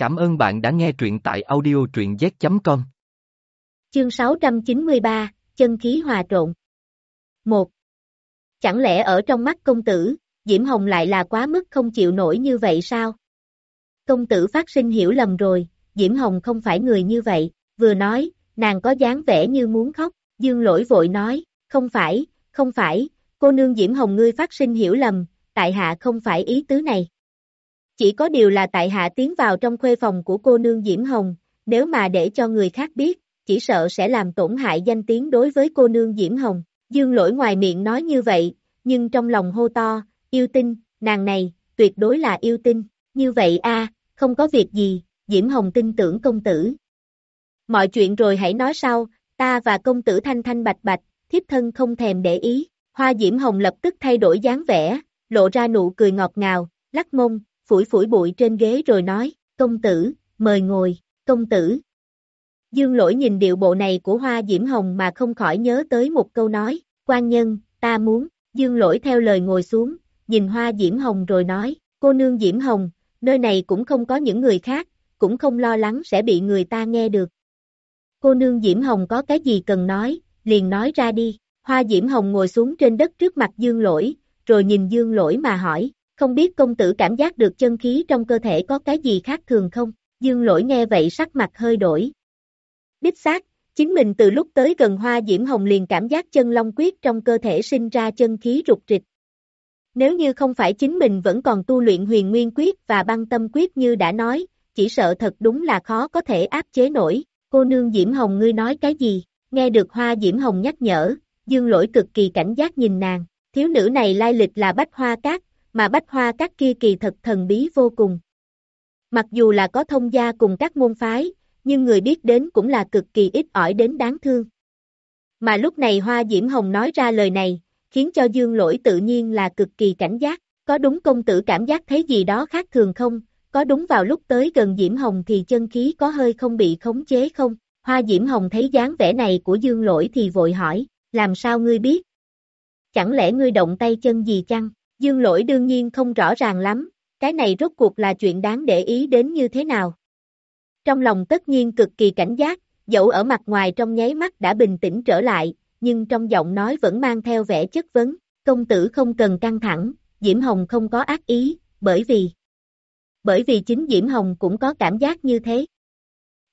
Cảm ơn bạn đã nghe truyện tại audio truyện z.com. Chương 693, chân khí hòa trộn. 1. Chẳng lẽ ở trong mắt công tử, Diễm Hồng lại là quá mức không chịu nổi như vậy sao? Công tử phát sinh hiểu lầm rồi, Diễm Hồng không phải người như vậy, vừa nói, nàng có dáng vẻ như muốn khóc, dương lỗi vội nói, không phải, không phải, cô nương Diễm Hồng ngươi phát sinh hiểu lầm, tại hạ không phải ý tứ này. Chỉ có điều là tại hạ tiến vào trong khuê phòng của cô nương Diễm Hồng, nếu mà để cho người khác biết, chỉ sợ sẽ làm tổn hại danh tiếng đối với cô nương Diễm Hồng. Dương lỗi ngoài miệng nói như vậy, nhưng trong lòng hô to, yêu tinh, nàng này, tuyệt đối là yêu tinh, như vậy a không có việc gì, Diễm Hồng tin tưởng công tử. Mọi chuyện rồi hãy nói sau, ta và công tử thanh thanh bạch bạch, thiếp thân không thèm để ý, hoa Diễm Hồng lập tức thay đổi dáng vẻ, lộ ra nụ cười ngọt ngào, lắc mông, phủi phủi bụi trên ghế rồi nói, công tử, mời ngồi, công tử. Dương lỗi nhìn điệu bộ này của hoa diễm hồng mà không khỏi nhớ tới một câu nói, quan nhân, ta muốn, dương lỗi theo lời ngồi xuống, nhìn hoa diễm hồng rồi nói, cô nương diễm hồng, nơi này cũng không có những người khác, cũng không lo lắng sẽ bị người ta nghe được. Cô nương diễm hồng có cái gì cần nói, liền nói ra đi, hoa diễm hồng ngồi xuống trên đất trước mặt dương lỗi, rồi nhìn dương lỗi mà hỏi, không biết công tử cảm giác được chân khí trong cơ thể có cái gì khác thường không? Dương lỗi nghe vậy sắc mặt hơi đổi. Đích xác, chính mình từ lúc tới gần hoa diễm hồng liền cảm giác chân long quyết trong cơ thể sinh ra chân khí rụt rịch. Nếu như không phải chính mình vẫn còn tu luyện huyền nguyên quyết và băng tâm quyết như đã nói, chỉ sợ thật đúng là khó có thể áp chế nổi. Cô nương Diễm Hồng ngươi nói cái gì? Nghe được hoa Diễm Hồng nhắc nhở, dương lỗi cực kỳ cảnh giác nhìn nàng. Thiếu nữ này lai lịch là bách hoa cát, mà bách hoa các kia kỳ thật thần bí vô cùng. Mặc dù là có thông gia cùng các môn phái, nhưng người biết đến cũng là cực kỳ ít ỏi đến đáng thương. Mà lúc này Hoa Diễm Hồng nói ra lời này, khiến cho Dương Lỗi tự nhiên là cực kỳ cảnh giác, có đúng công tử cảm giác thấy gì đó khác thường không, có đúng vào lúc tới gần Diễm Hồng thì chân khí có hơi không bị khống chế không, Hoa Diễm Hồng thấy dáng vẻ này của Dương Lỗi thì vội hỏi, làm sao ngươi biết? Chẳng lẽ ngươi động tay chân gì chăng? Dương lỗi đương nhiên không rõ ràng lắm, cái này rốt cuộc là chuyện đáng để ý đến như thế nào. Trong lòng tất nhiên cực kỳ cảnh giác, dẫu ở mặt ngoài trong nháy mắt đã bình tĩnh trở lại, nhưng trong giọng nói vẫn mang theo vẻ chất vấn, công tử không cần căng thẳng, Diễm Hồng không có ác ý, bởi vì bởi vì chính Diễm Hồng cũng có cảm giác như thế.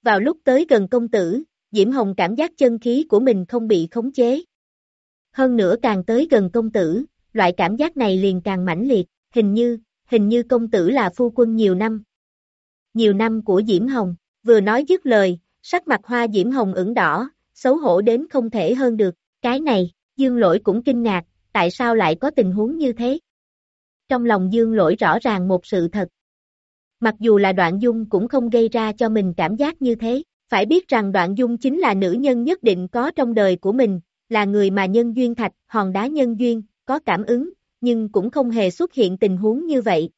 Vào lúc tới gần công tử, Diễm Hồng cảm giác chân khí của mình không bị khống chế. Hơn nữa càng tới gần công tử, loại cảm giác này liền càng mãnh liệt, hình như, hình như công tử là phu quân nhiều năm. Nhiều năm của Diễm Hồng, vừa nói dứt lời, sắc mặt hoa Diễm Hồng ửng đỏ, xấu hổ đến không thể hơn được, cái này, Dương Lỗi cũng kinh ngạc, tại sao lại có tình huống như thế? Trong lòng Dương Lỗi rõ ràng một sự thật. Mặc dù là đoạn dung cũng không gây ra cho mình cảm giác như thế, phải biết rằng đoạn dung chính là nữ nhân nhất định có trong đời của mình, là người mà nhân duyên thạch, hòn đá nhân duyên, có cảm ứng, nhưng cũng không hề xuất hiện tình huống như vậy.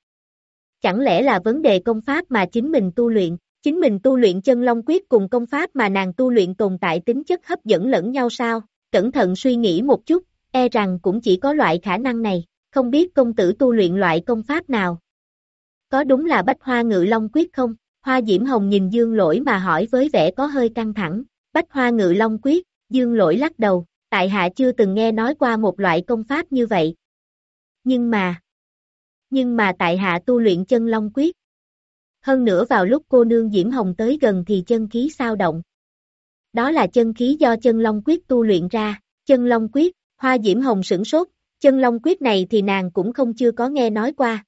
Chẳng lẽ là vấn đề công pháp mà chính mình tu luyện, chính mình tu luyện chân long quyết cùng công pháp mà nàng tu luyện tồn tại tính chất hấp dẫn lẫn nhau sao? Cẩn thận suy nghĩ một chút, e rằng cũng chỉ có loại khả năng này, không biết công tử tu luyện loại công pháp nào. Có đúng là bách hoa ngự long quyết không? Hoa Diễm Hồng nhìn Dương Lỗi mà hỏi với vẻ có hơi căng thẳng, bách hoa ngự long quyết, Dương Lỗi lắc đầu, tại hạ chưa từng nghe nói qua một loại công pháp như vậy. Nhưng mà, nhưng mà tại hạ tu luyện chân long quyết. Hơn nữa vào lúc cô nương Diễm Hồng tới gần thì chân khí sao động. Đó là chân khí do chân long quyết tu luyện ra, chân long quyết, hoa Diễm Hồng sửng sốt, chân long quyết này thì nàng cũng không chưa có nghe nói qua.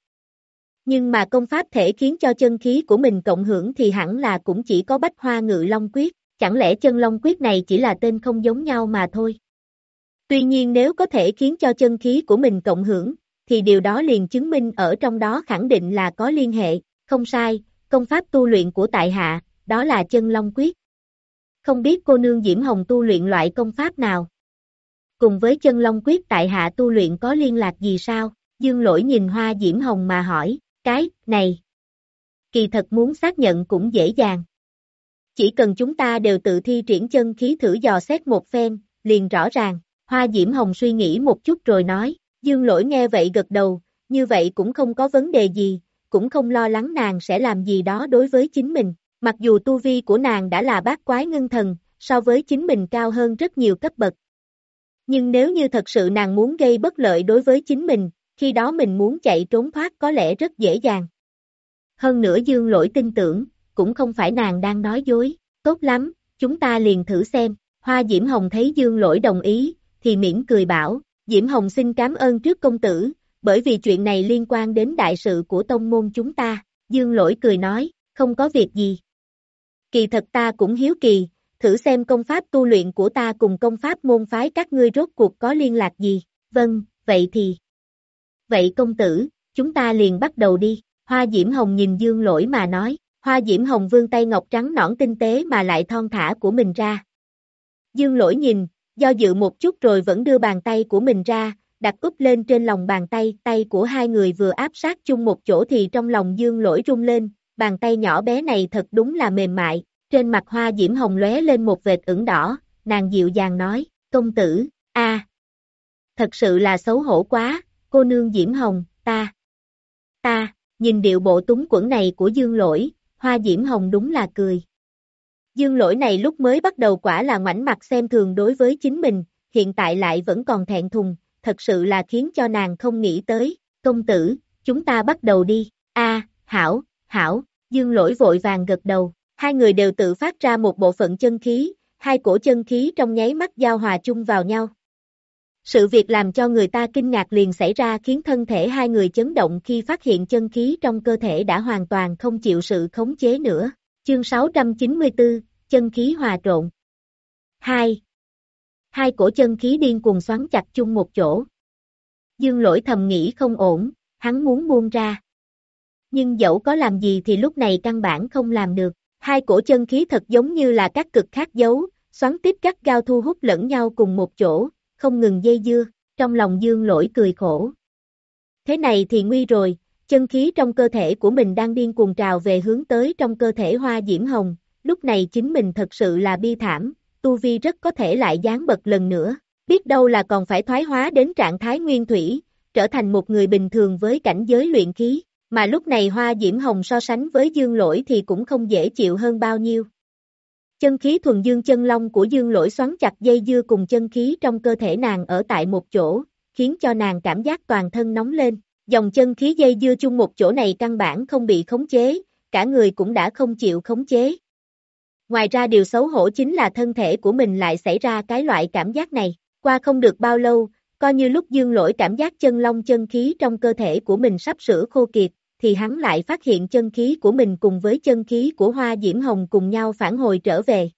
Nhưng mà công pháp thể khiến cho chân khí của mình cộng hưởng thì hẳn là cũng chỉ có bách hoa ngự long quyết, chẳng lẽ chân long quyết này chỉ là tên không giống nhau mà thôi. Tuy nhiên nếu có thể khiến cho chân khí của mình cộng hưởng, thì điều đó liền chứng minh ở trong đó khẳng định là có liên hệ, không sai, công pháp tu luyện của tại hạ, đó là chân long quyết. Không biết cô nương Diễm Hồng tu luyện loại công pháp nào? Cùng với chân long quyết tại hạ tu luyện có liên lạc gì sao? Dương lỗi nhìn hoa Diễm Hồng mà hỏi, cái, này. Kỳ thật muốn xác nhận cũng dễ dàng. Chỉ cần chúng ta đều tự thi triển chân khí thử dò xét một phen, liền rõ ràng. Hoa Diễm Hồng suy nghĩ một chút rồi nói, Dương Lỗi nghe vậy gật đầu, như vậy cũng không có vấn đề gì, cũng không lo lắng nàng sẽ làm gì đó đối với chính mình. Mặc dù tu vi của nàng đã là bát quái ngưng thần, so với chính mình cao hơn rất nhiều cấp bậc. Nhưng nếu như thật sự nàng muốn gây bất lợi đối với chính mình, khi đó mình muốn chạy trốn thoát có lẽ rất dễ dàng. Hơn nữa dương lỗi tin tưởng, cũng không phải nàng đang nói dối, tốt lắm, chúng ta liền thử xem, hoa Diễm Hồng thấy dương lỗi đồng ý, thì miễn cười bảo, Diễm Hồng xin cảm ơn trước công tử, bởi vì chuyện này liên quan đến đại sự của tông môn chúng ta, dương lỗi cười nói, không có việc gì. Kỳ thật ta cũng hiếu kỳ, thử xem công pháp tu luyện của ta cùng công pháp môn phái các ngươi rốt cuộc có liên lạc gì, vâng, vậy thì. Vậy công tử, chúng ta liền bắt đầu đi, hoa diễm hồng nhìn dương lỗi mà nói, hoa diễm hồng vương tay ngọc trắng nõn tinh tế mà lại thon thả của mình ra. Dương lỗi nhìn, do dự một chút rồi vẫn đưa bàn tay của mình ra, đặt úp lên trên lòng bàn tay, tay của hai người vừa áp sát chung một chỗ thì trong lòng dương lỗi rung lên, bàn tay nhỏ bé này thật đúng là mềm mại, trên mặt hoa diễm hồng lóe lên một vệt ửng đỏ, nàng dịu dàng nói, công tử, a, thật sự là xấu hổ quá, cô nương diễm hồng, ta, ta, nhìn điệu bộ túng quẩn này của dương lỗi, hoa diễm hồng đúng là cười. Dương lỗi này lúc mới bắt đầu quả là ngoảnh mặt xem thường đối với chính mình, hiện tại lại vẫn còn thẹn thùng, thật sự là khiến cho nàng không nghĩ tới, công tử, chúng ta bắt đầu đi, a hảo, hảo, dương lỗi vội vàng gật đầu, hai người đều tự phát ra một bộ phận chân khí, hai cổ chân khí trong nháy mắt giao hòa chung vào nhau. Sự việc làm cho người ta kinh ngạc liền xảy ra khiến thân thể hai người chấn động khi phát hiện chân khí trong cơ thể đã hoàn toàn không chịu sự khống chế nữa. Chương 694, chân khí hòa trộn. 2. Hai cổ chân khí điên cuồng xoắn chặt chung một chỗ. Dương lỗi thầm nghĩ không ổn, hắn muốn buông ra. Nhưng dẫu có làm gì thì lúc này căn bản không làm được. Hai cổ chân khí thật giống như là các cực khác dấu, xoắn tiếp các gao thu hút lẫn nhau cùng một chỗ, không ngừng dây dưa, trong lòng dương lỗi cười khổ. Thế này thì nguy rồi, chân khí trong cơ thể của mình đang điên cuồng trào về hướng tới trong cơ thể hoa diễm hồng, lúc này chính mình thật sự là bi thảm, tu vi rất có thể lại gián bật lần nữa, biết đâu là còn phải thoái hóa đến trạng thái nguyên thủy, trở thành một người bình thường với cảnh giới luyện khí, mà lúc này hoa diễm hồng so sánh với dương lỗi thì cũng không dễ chịu hơn bao nhiêu. Chân khí thuần dương chân long của dương lỗi xoắn chặt dây dưa cùng chân khí trong cơ thể nàng ở tại một chỗ, khiến cho nàng cảm giác toàn thân nóng lên, dòng chân khí dây dưa chung một chỗ này căn bản không bị khống chế, cả người cũng đã không chịu khống chế. Ngoài ra điều xấu hổ chính là thân thể của mình lại xảy ra cái loại cảm giác này, qua không được bao lâu, coi như lúc dương lỗi cảm giác chân long chân khí trong cơ thể của mình sắp sửa khô kiệt, thì hắn lại phát hiện chân khí của mình cùng với chân khí của hoa diễm hồng cùng nhau phản hồi trở về.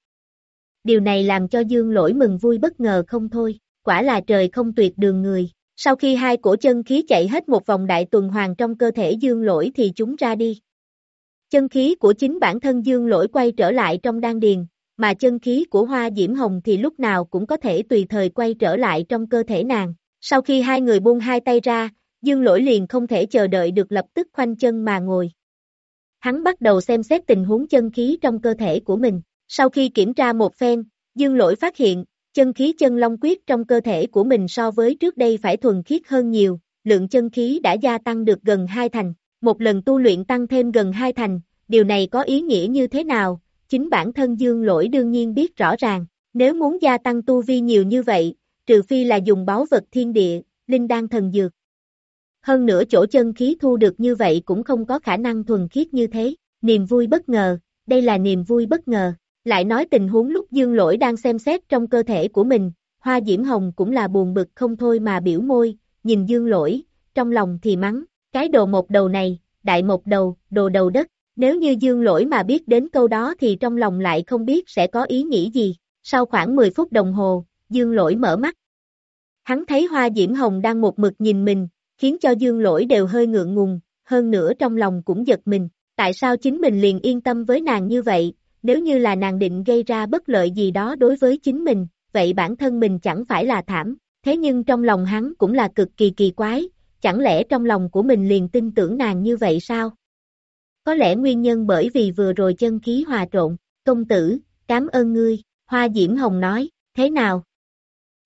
Điều này làm cho dương lỗi mừng vui bất ngờ không thôi, quả là trời không tuyệt đường người. Sau khi hai cổ chân khí chạy hết một vòng đại tuần hoàn trong cơ thể dương lỗi thì chúng ra đi. Chân khí của chính bản thân dương lỗi quay trở lại trong đan điền, mà chân khí của hoa diễm hồng thì lúc nào cũng có thể tùy thời quay trở lại trong cơ thể nàng. Sau khi hai người buông hai tay ra, Dương lỗi liền không thể chờ đợi được lập tức khoanh chân mà ngồi. Hắn bắt đầu xem xét tình huống chân khí trong cơ thể của mình. Sau khi kiểm tra một phen, dương lỗi phát hiện, chân khí chân long quyết trong cơ thể của mình so với trước đây phải thuần khiết hơn nhiều, lượng chân khí đã gia tăng được gần hai thành. Một lần tu luyện tăng thêm gần hai thành, điều này có ý nghĩa như thế nào? Chính bản thân dương lỗi đương nhiên biết rõ ràng, nếu muốn gia tăng tu vi nhiều như vậy, trừ phi là dùng báu vật thiên địa, linh đan thần dược. Hơn nữa chỗ chân khí thu được như vậy cũng không có khả năng thuần khiết như thế, niềm vui bất ngờ, đây là niềm vui bất ngờ. Lại nói tình huống lúc dương lỗi đang xem xét trong cơ thể của mình, hoa diễm hồng cũng là buồn bực không thôi mà biểu môi, nhìn dương lỗi, trong lòng thì mắng, cái đồ một đầu này, đại một đầu, đồ đầu đất, nếu như dương lỗi mà biết đến câu đó thì trong lòng lại không biết sẽ có ý nghĩ gì. Sau khoảng 10 phút đồng hồ, dương lỗi mở mắt. Hắn thấy hoa diễm hồng đang một mực nhìn mình, khiến cho dương lỗi đều hơi ngượng ngùng, hơn nữa trong lòng cũng giật mình, tại sao chính mình liền yên tâm với nàng như vậy, nếu như là nàng định gây ra bất lợi gì đó đối với chính mình, vậy bản thân mình chẳng phải là thảm, thế nhưng trong lòng hắn cũng là cực kỳ kỳ quái, chẳng lẽ trong lòng của mình liền tin tưởng nàng như vậy sao? Có lẽ nguyên nhân bởi vì vừa rồi chân khí hòa trộn, công tử, cảm ơn ngươi, Hoa Diễm Hồng nói, thế nào?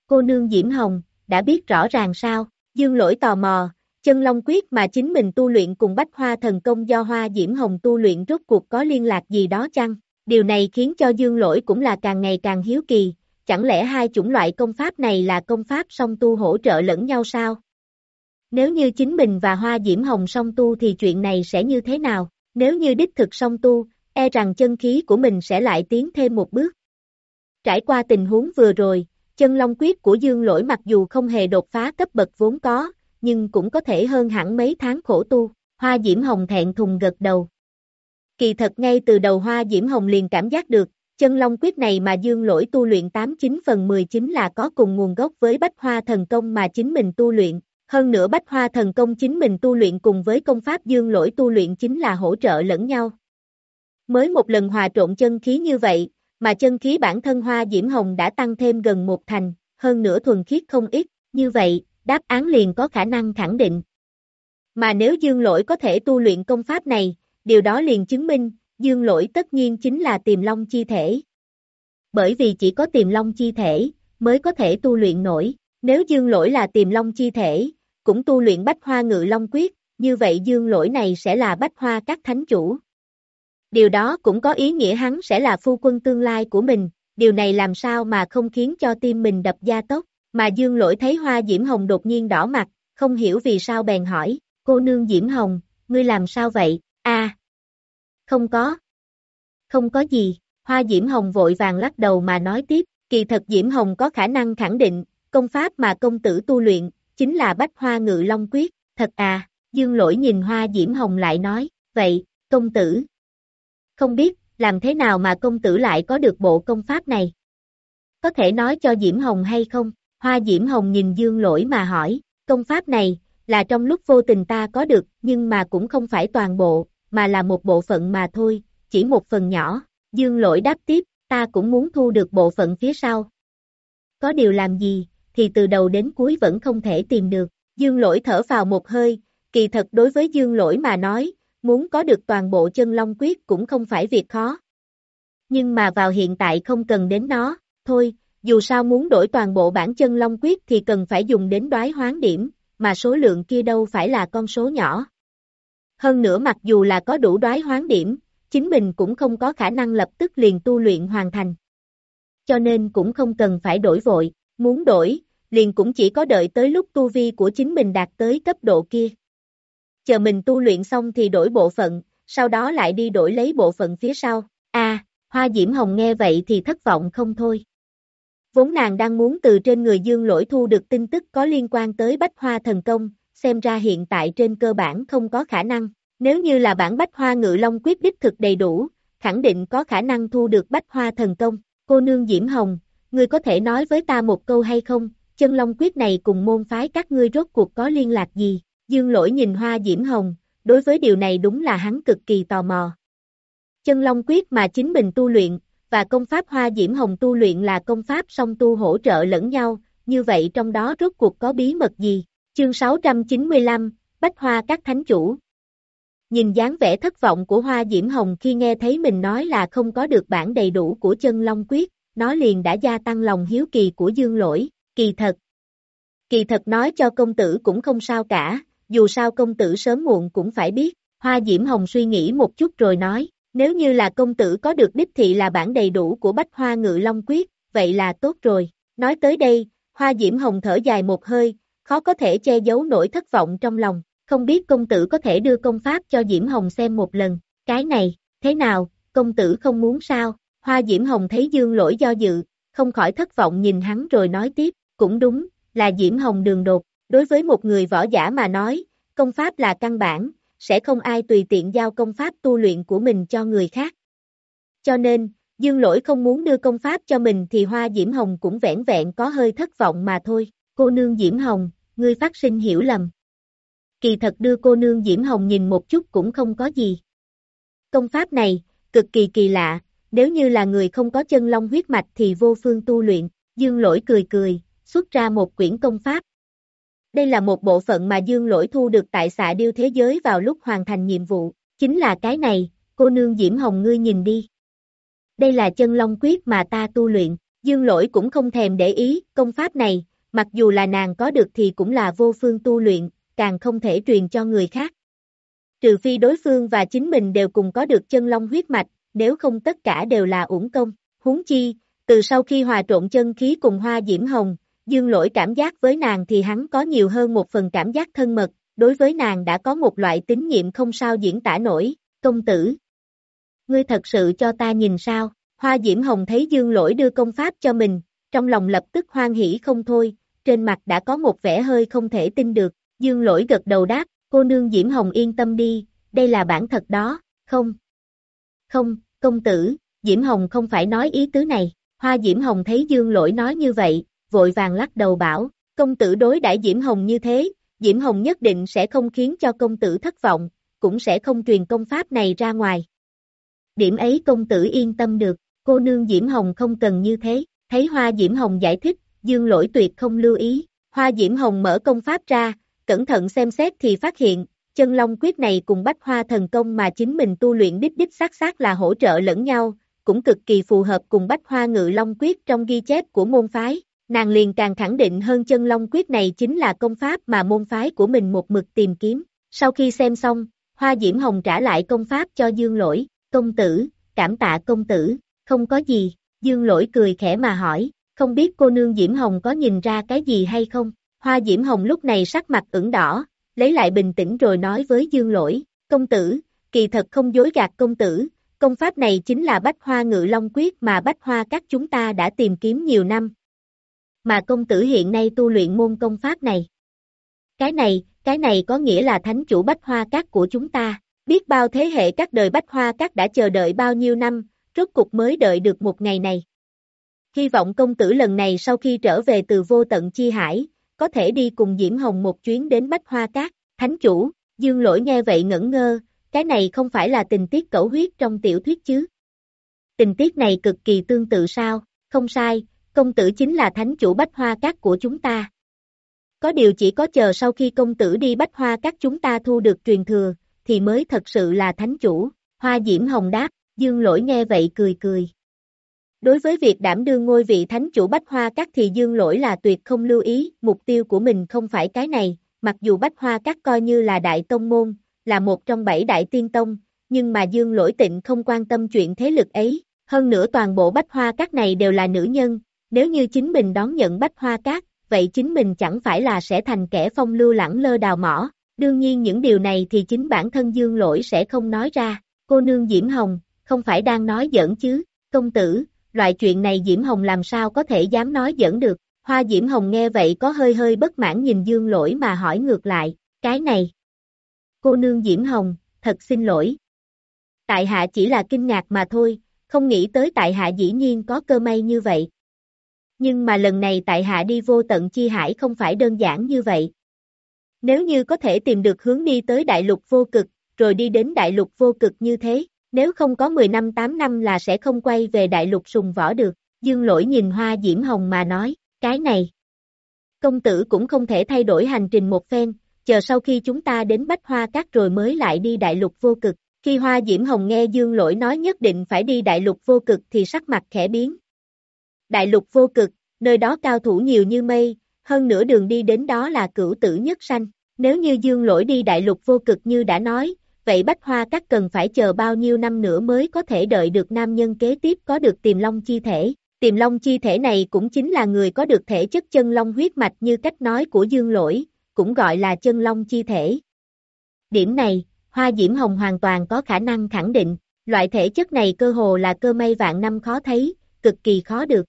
Cô nương Diễm Hồng, đã biết rõ ràng sao? Dương lỗi tò mò, chân long quyết mà chính mình tu luyện cùng bách hoa thần công do hoa diễm hồng tu luyện rốt cuộc có liên lạc gì đó chăng? Điều này khiến cho dương lỗi cũng là càng ngày càng hiếu kỳ, chẳng lẽ hai chủng loại công pháp này là công pháp song tu hỗ trợ lẫn nhau sao? Nếu như chính mình và hoa diễm hồng song tu thì chuyện này sẽ như thế nào? Nếu như đích thực song tu, e rằng chân khí của mình sẽ lại tiến thêm một bước. Trải qua tình huống vừa rồi, chân long quyết của dương lỗi mặc dù không hề đột phá cấp bậc vốn có, nhưng cũng có thể hơn hẳn mấy tháng khổ tu, hoa diễm hồng thẹn thùng gật đầu. Kỳ thật ngay từ đầu hoa diễm hồng liền cảm giác được, chân long quyết này mà dương lỗi tu luyện 89 phần 19 là có cùng nguồn gốc với bách hoa thần công mà chính mình tu luyện, hơn nữa bách hoa thần công chính mình tu luyện cùng với công pháp dương lỗi tu luyện chính là hỗ trợ lẫn nhau. Mới một lần hòa trộn chân khí như vậy, mà chân khí bản thân hoa diễm hồng đã tăng thêm gần một thành, hơn nữa thuần khiết không ít, như vậy, đáp án liền có khả năng khẳng định. Mà nếu dương lỗi có thể tu luyện công pháp này, điều đó liền chứng minh, dương lỗi tất nhiên chính là tiềm long chi thể. Bởi vì chỉ có tiềm long chi thể, mới có thể tu luyện nổi, nếu dương lỗi là tiềm long chi thể, cũng tu luyện bách hoa ngự long quyết, như vậy dương lỗi này sẽ là bách hoa các thánh chủ. Điều đó cũng có ý nghĩa hắn sẽ là phu quân tương lai của mình, điều này làm sao mà không khiến cho tim mình đập gia tốc, mà dương lỗi thấy hoa diễm hồng đột nhiên đỏ mặt, không hiểu vì sao bèn hỏi, cô nương diễm hồng, ngươi làm sao vậy, a không có, không có gì, hoa diễm hồng vội vàng lắc đầu mà nói tiếp, kỳ thật diễm hồng có khả năng khẳng định, công pháp mà công tử tu luyện, chính là bách hoa ngự long quyết, thật à, dương lỗi nhìn hoa diễm hồng lại nói, vậy, công tử, không biết, làm thế nào mà công tử lại có được bộ công pháp này? Có thể nói cho Diễm Hồng hay không? Hoa Diễm Hồng nhìn Dương Lỗi mà hỏi, công pháp này, là trong lúc vô tình ta có được, nhưng mà cũng không phải toàn bộ, mà là một bộ phận mà thôi, chỉ một phần nhỏ. Dương Lỗi đáp tiếp, ta cũng muốn thu được bộ phận phía sau. Có điều làm gì, thì từ đầu đến cuối vẫn không thể tìm được. Dương Lỗi thở vào một hơi, kỳ thật đối với Dương Lỗi mà nói, muốn có được toàn bộ chân long quyết cũng không phải việc khó. Nhưng mà vào hiện tại không cần đến nó, thôi, dù sao muốn đổi toàn bộ bản chân long quyết thì cần phải dùng đến đoái hoán điểm, mà số lượng kia đâu phải là con số nhỏ. Hơn nữa mặc dù là có đủ đoái hoán điểm, chính mình cũng không có khả năng lập tức liền tu luyện hoàn thành. Cho nên cũng không cần phải đổi vội, muốn đổi, liền cũng chỉ có đợi tới lúc tu vi của chính mình đạt tới cấp độ kia chờ mình tu luyện xong thì đổi bộ phận, sau đó lại đi đổi lấy bộ phận phía sau. A, Hoa Diễm Hồng nghe vậy thì thất vọng không thôi. Vốn nàng đang muốn từ trên người Dương Lỗi thu được tin tức có liên quan tới Bách Hoa Thần Công, xem ra hiện tại trên cơ bản không có khả năng. Nếu như là bản Bách Hoa Ngự Long quyết đích thực đầy đủ, khẳng định có khả năng thu được Bách Hoa Thần Công. Cô nương Diễm Hồng, ngươi có thể nói với ta một câu hay không, chân Long quyết này cùng môn phái các ngươi rốt cuộc có liên lạc gì? Dương lỗi nhìn hoa diễm hồng, đối với điều này đúng là hắn cực kỳ tò mò. Chân long quyết mà chính mình tu luyện, và công pháp hoa diễm hồng tu luyện là công pháp song tu hỗ trợ lẫn nhau, như vậy trong đó rốt cuộc có bí mật gì? Chương 695, Bách Hoa các thánh chủ. Nhìn dáng vẻ thất vọng của Hoa Diễm Hồng khi nghe thấy mình nói là không có được bản đầy đủ của chân Long Quyết, nó liền đã gia tăng lòng hiếu kỳ của Dương Lỗi, kỳ thật. Kỳ thật nói cho công tử cũng không sao cả, dù sao công tử sớm muộn cũng phải biết, Hoa Diễm Hồng suy nghĩ một chút rồi nói, nếu như là công tử có được đích thị là bản đầy đủ của Bách Hoa Ngự Long Quyết, vậy là tốt rồi. Nói tới đây, Hoa Diễm Hồng thở dài một hơi, khó có thể che giấu nỗi thất vọng trong lòng, không biết công tử có thể đưa công pháp cho Diễm Hồng xem một lần, cái này, thế nào, công tử không muốn sao, Hoa Diễm Hồng thấy Dương lỗi do dự, không khỏi thất vọng nhìn hắn rồi nói tiếp, cũng đúng, là Diễm Hồng đường đột, Đối với một người võ giả mà nói, công pháp là căn bản, sẽ không ai tùy tiện giao công pháp tu luyện của mình cho người khác. Cho nên, Dương Lỗi không muốn đưa công pháp cho mình thì Hoa Diễm Hồng cũng vẻn vẹn có hơi thất vọng mà thôi. Cô nương Diễm Hồng, ngươi phát sinh hiểu lầm. Kỳ thật đưa cô nương Diễm Hồng nhìn một chút cũng không có gì. Công pháp này, cực kỳ kỳ lạ, nếu như là người không có chân long huyết mạch thì vô phương tu luyện. Dương Lỗi cười cười, xuất ra một quyển công pháp, đây là một bộ phận mà Dương Lỗi thu được tại xạ điêu thế giới vào lúc hoàn thành nhiệm vụ, chính là cái này, cô nương Diễm Hồng ngươi nhìn đi. Đây là chân long quyết mà ta tu luyện, Dương Lỗi cũng không thèm để ý, công pháp này, mặc dù là nàng có được thì cũng là vô phương tu luyện, càng không thể truyền cho người khác. Trừ phi đối phương và chính mình đều cùng có được chân long huyết mạch, nếu không tất cả đều là uổng công. Huống chi, từ sau khi hòa trộn chân khí cùng hoa diễm hồng, dương lỗi cảm giác với nàng thì hắn có nhiều hơn một phần cảm giác thân mật, đối với nàng đã có một loại tín nhiệm không sao diễn tả nổi, công tử. Ngươi thật sự cho ta nhìn sao, hoa diễm hồng thấy dương lỗi đưa công pháp cho mình, trong lòng lập tức hoan hỉ không thôi, trên mặt đã có một vẻ hơi không thể tin được, dương lỗi gật đầu đáp, cô nương diễm hồng yên tâm đi, đây là bản thật đó, không? Không, công tử, diễm hồng không phải nói ý tứ này, hoa diễm hồng thấy dương lỗi nói như vậy, vội vàng lắc đầu bảo, công tử đối đãi Diễm Hồng như thế, Diễm Hồng nhất định sẽ không khiến cho công tử thất vọng, cũng sẽ không truyền công pháp này ra ngoài. Điểm ấy công tử yên tâm được, cô nương Diễm Hồng không cần như thế, thấy Hoa Diễm Hồng giải thích, dương lỗi tuyệt không lưu ý, Hoa Diễm Hồng mở công pháp ra, cẩn thận xem xét thì phát hiện, chân long quyết này cùng bách hoa thần công mà chính mình tu luyện đích đích xác xác là hỗ trợ lẫn nhau, cũng cực kỳ phù hợp cùng bách hoa ngự long quyết trong ghi chép của môn phái, Nàng liền càng khẳng định hơn chân long quyết này chính là công pháp mà môn phái của mình một mực tìm kiếm. Sau khi xem xong, Hoa Diễm Hồng trả lại công pháp cho Dương Lỗi, công tử, cảm tạ công tử, không có gì, Dương Lỗi cười khẽ mà hỏi, không biết cô nương Diễm Hồng có nhìn ra cái gì hay không? Hoa Diễm Hồng lúc này sắc mặt ửng đỏ, lấy lại bình tĩnh rồi nói với Dương Lỗi, công tử, kỳ thật không dối gạt công tử, công pháp này chính là bách hoa ngự long quyết mà bách hoa các chúng ta đã tìm kiếm nhiều năm, mà công tử hiện nay tu luyện môn công pháp này. Cái này, cái này có nghĩa là thánh chủ bách hoa các của chúng ta, biết bao thế hệ các đời bách hoa các đã chờ đợi bao nhiêu năm, rốt cục mới đợi được một ngày này. Hy vọng công tử lần này sau khi trở về từ vô tận chi hải, có thể đi cùng Diễm Hồng một chuyến đến bách hoa cát. thánh chủ, dương lỗi nghe vậy ngẩn ngơ, cái này không phải là tình tiết cẩu huyết trong tiểu thuyết chứ. Tình tiết này cực kỳ tương tự sao, không sai, công tử chính là thánh chủ bách hoa cát của chúng ta. Có điều chỉ có chờ sau khi công tử đi bách hoa cát chúng ta thu được truyền thừa, thì mới thật sự là thánh chủ, hoa diễm hồng đáp, dương lỗi nghe vậy cười cười. Đối với việc đảm đương ngôi vị thánh chủ bách hoa các thì dương lỗi là tuyệt không lưu ý, mục tiêu của mình không phải cái này, mặc dù bách hoa các coi như là đại tông môn, là một trong bảy đại tiên tông, nhưng mà dương lỗi tịnh không quan tâm chuyện thế lực ấy, hơn nữa toàn bộ bách hoa các này đều là nữ nhân, nếu như chính mình đón nhận bách hoa cát, vậy chính mình chẳng phải là sẽ thành kẻ phong lưu lẳng lơ đào mỏ. Đương nhiên những điều này thì chính bản thân dương lỗi sẽ không nói ra. Cô nương Diễm Hồng, không phải đang nói giỡn chứ, công tử, loại chuyện này Diễm Hồng làm sao có thể dám nói giỡn được. Hoa Diễm Hồng nghe vậy có hơi hơi bất mãn nhìn dương lỗi mà hỏi ngược lại, cái này. Cô nương Diễm Hồng, thật xin lỗi. Tại hạ chỉ là kinh ngạc mà thôi, không nghĩ tới tại hạ dĩ nhiên có cơ may như vậy. Nhưng mà lần này tại hạ đi vô tận chi hải không phải đơn giản như vậy. Nếu như có thể tìm được hướng đi tới đại lục vô cực, rồi đi đến đại lục vô cực như thế, nếu không có 10 năm 8 năm là sẽ không quay về đại lục sùng võ được. Dương lỗi nhìn hoa diễm hồng mà nói, cái này. Công tử cũng không thể thay đổi hành trình một phen, chờ sau khi chúng ta đến bách hoa cát rồi mới lại đi đại lục vô cực. Khi hoa diễm hồng nghe dương lỗi nói nhất định phải đi đại lục vô cực thì sắc mặt khẽ biến, đại lục vô cực, nơi đó cao thủ nhiều như mây, hơn nữa đường đi đến đó là cửu tử nhất sanh. Nếu như dương lỗi đi đại lục vô cực như đã nói, vậy bách hoa các cần phải chờ bao nhiêu năm nữa mới có thể đợi được nam nhân kế tiếp có được tiềm long chi thể. Tiềm long chi thể này cũng chính là người có được thể chất chân long huyết mạch như cách nói của dương lỗi, cũng gọi là chân long chi thể. Điểm này, Hoa Diễm Hồng hoàn toàn có khả năng khẳng định, loại thể chất này cơ hồ là cơ may vạn năm khó thấy, cực kỳ khó được.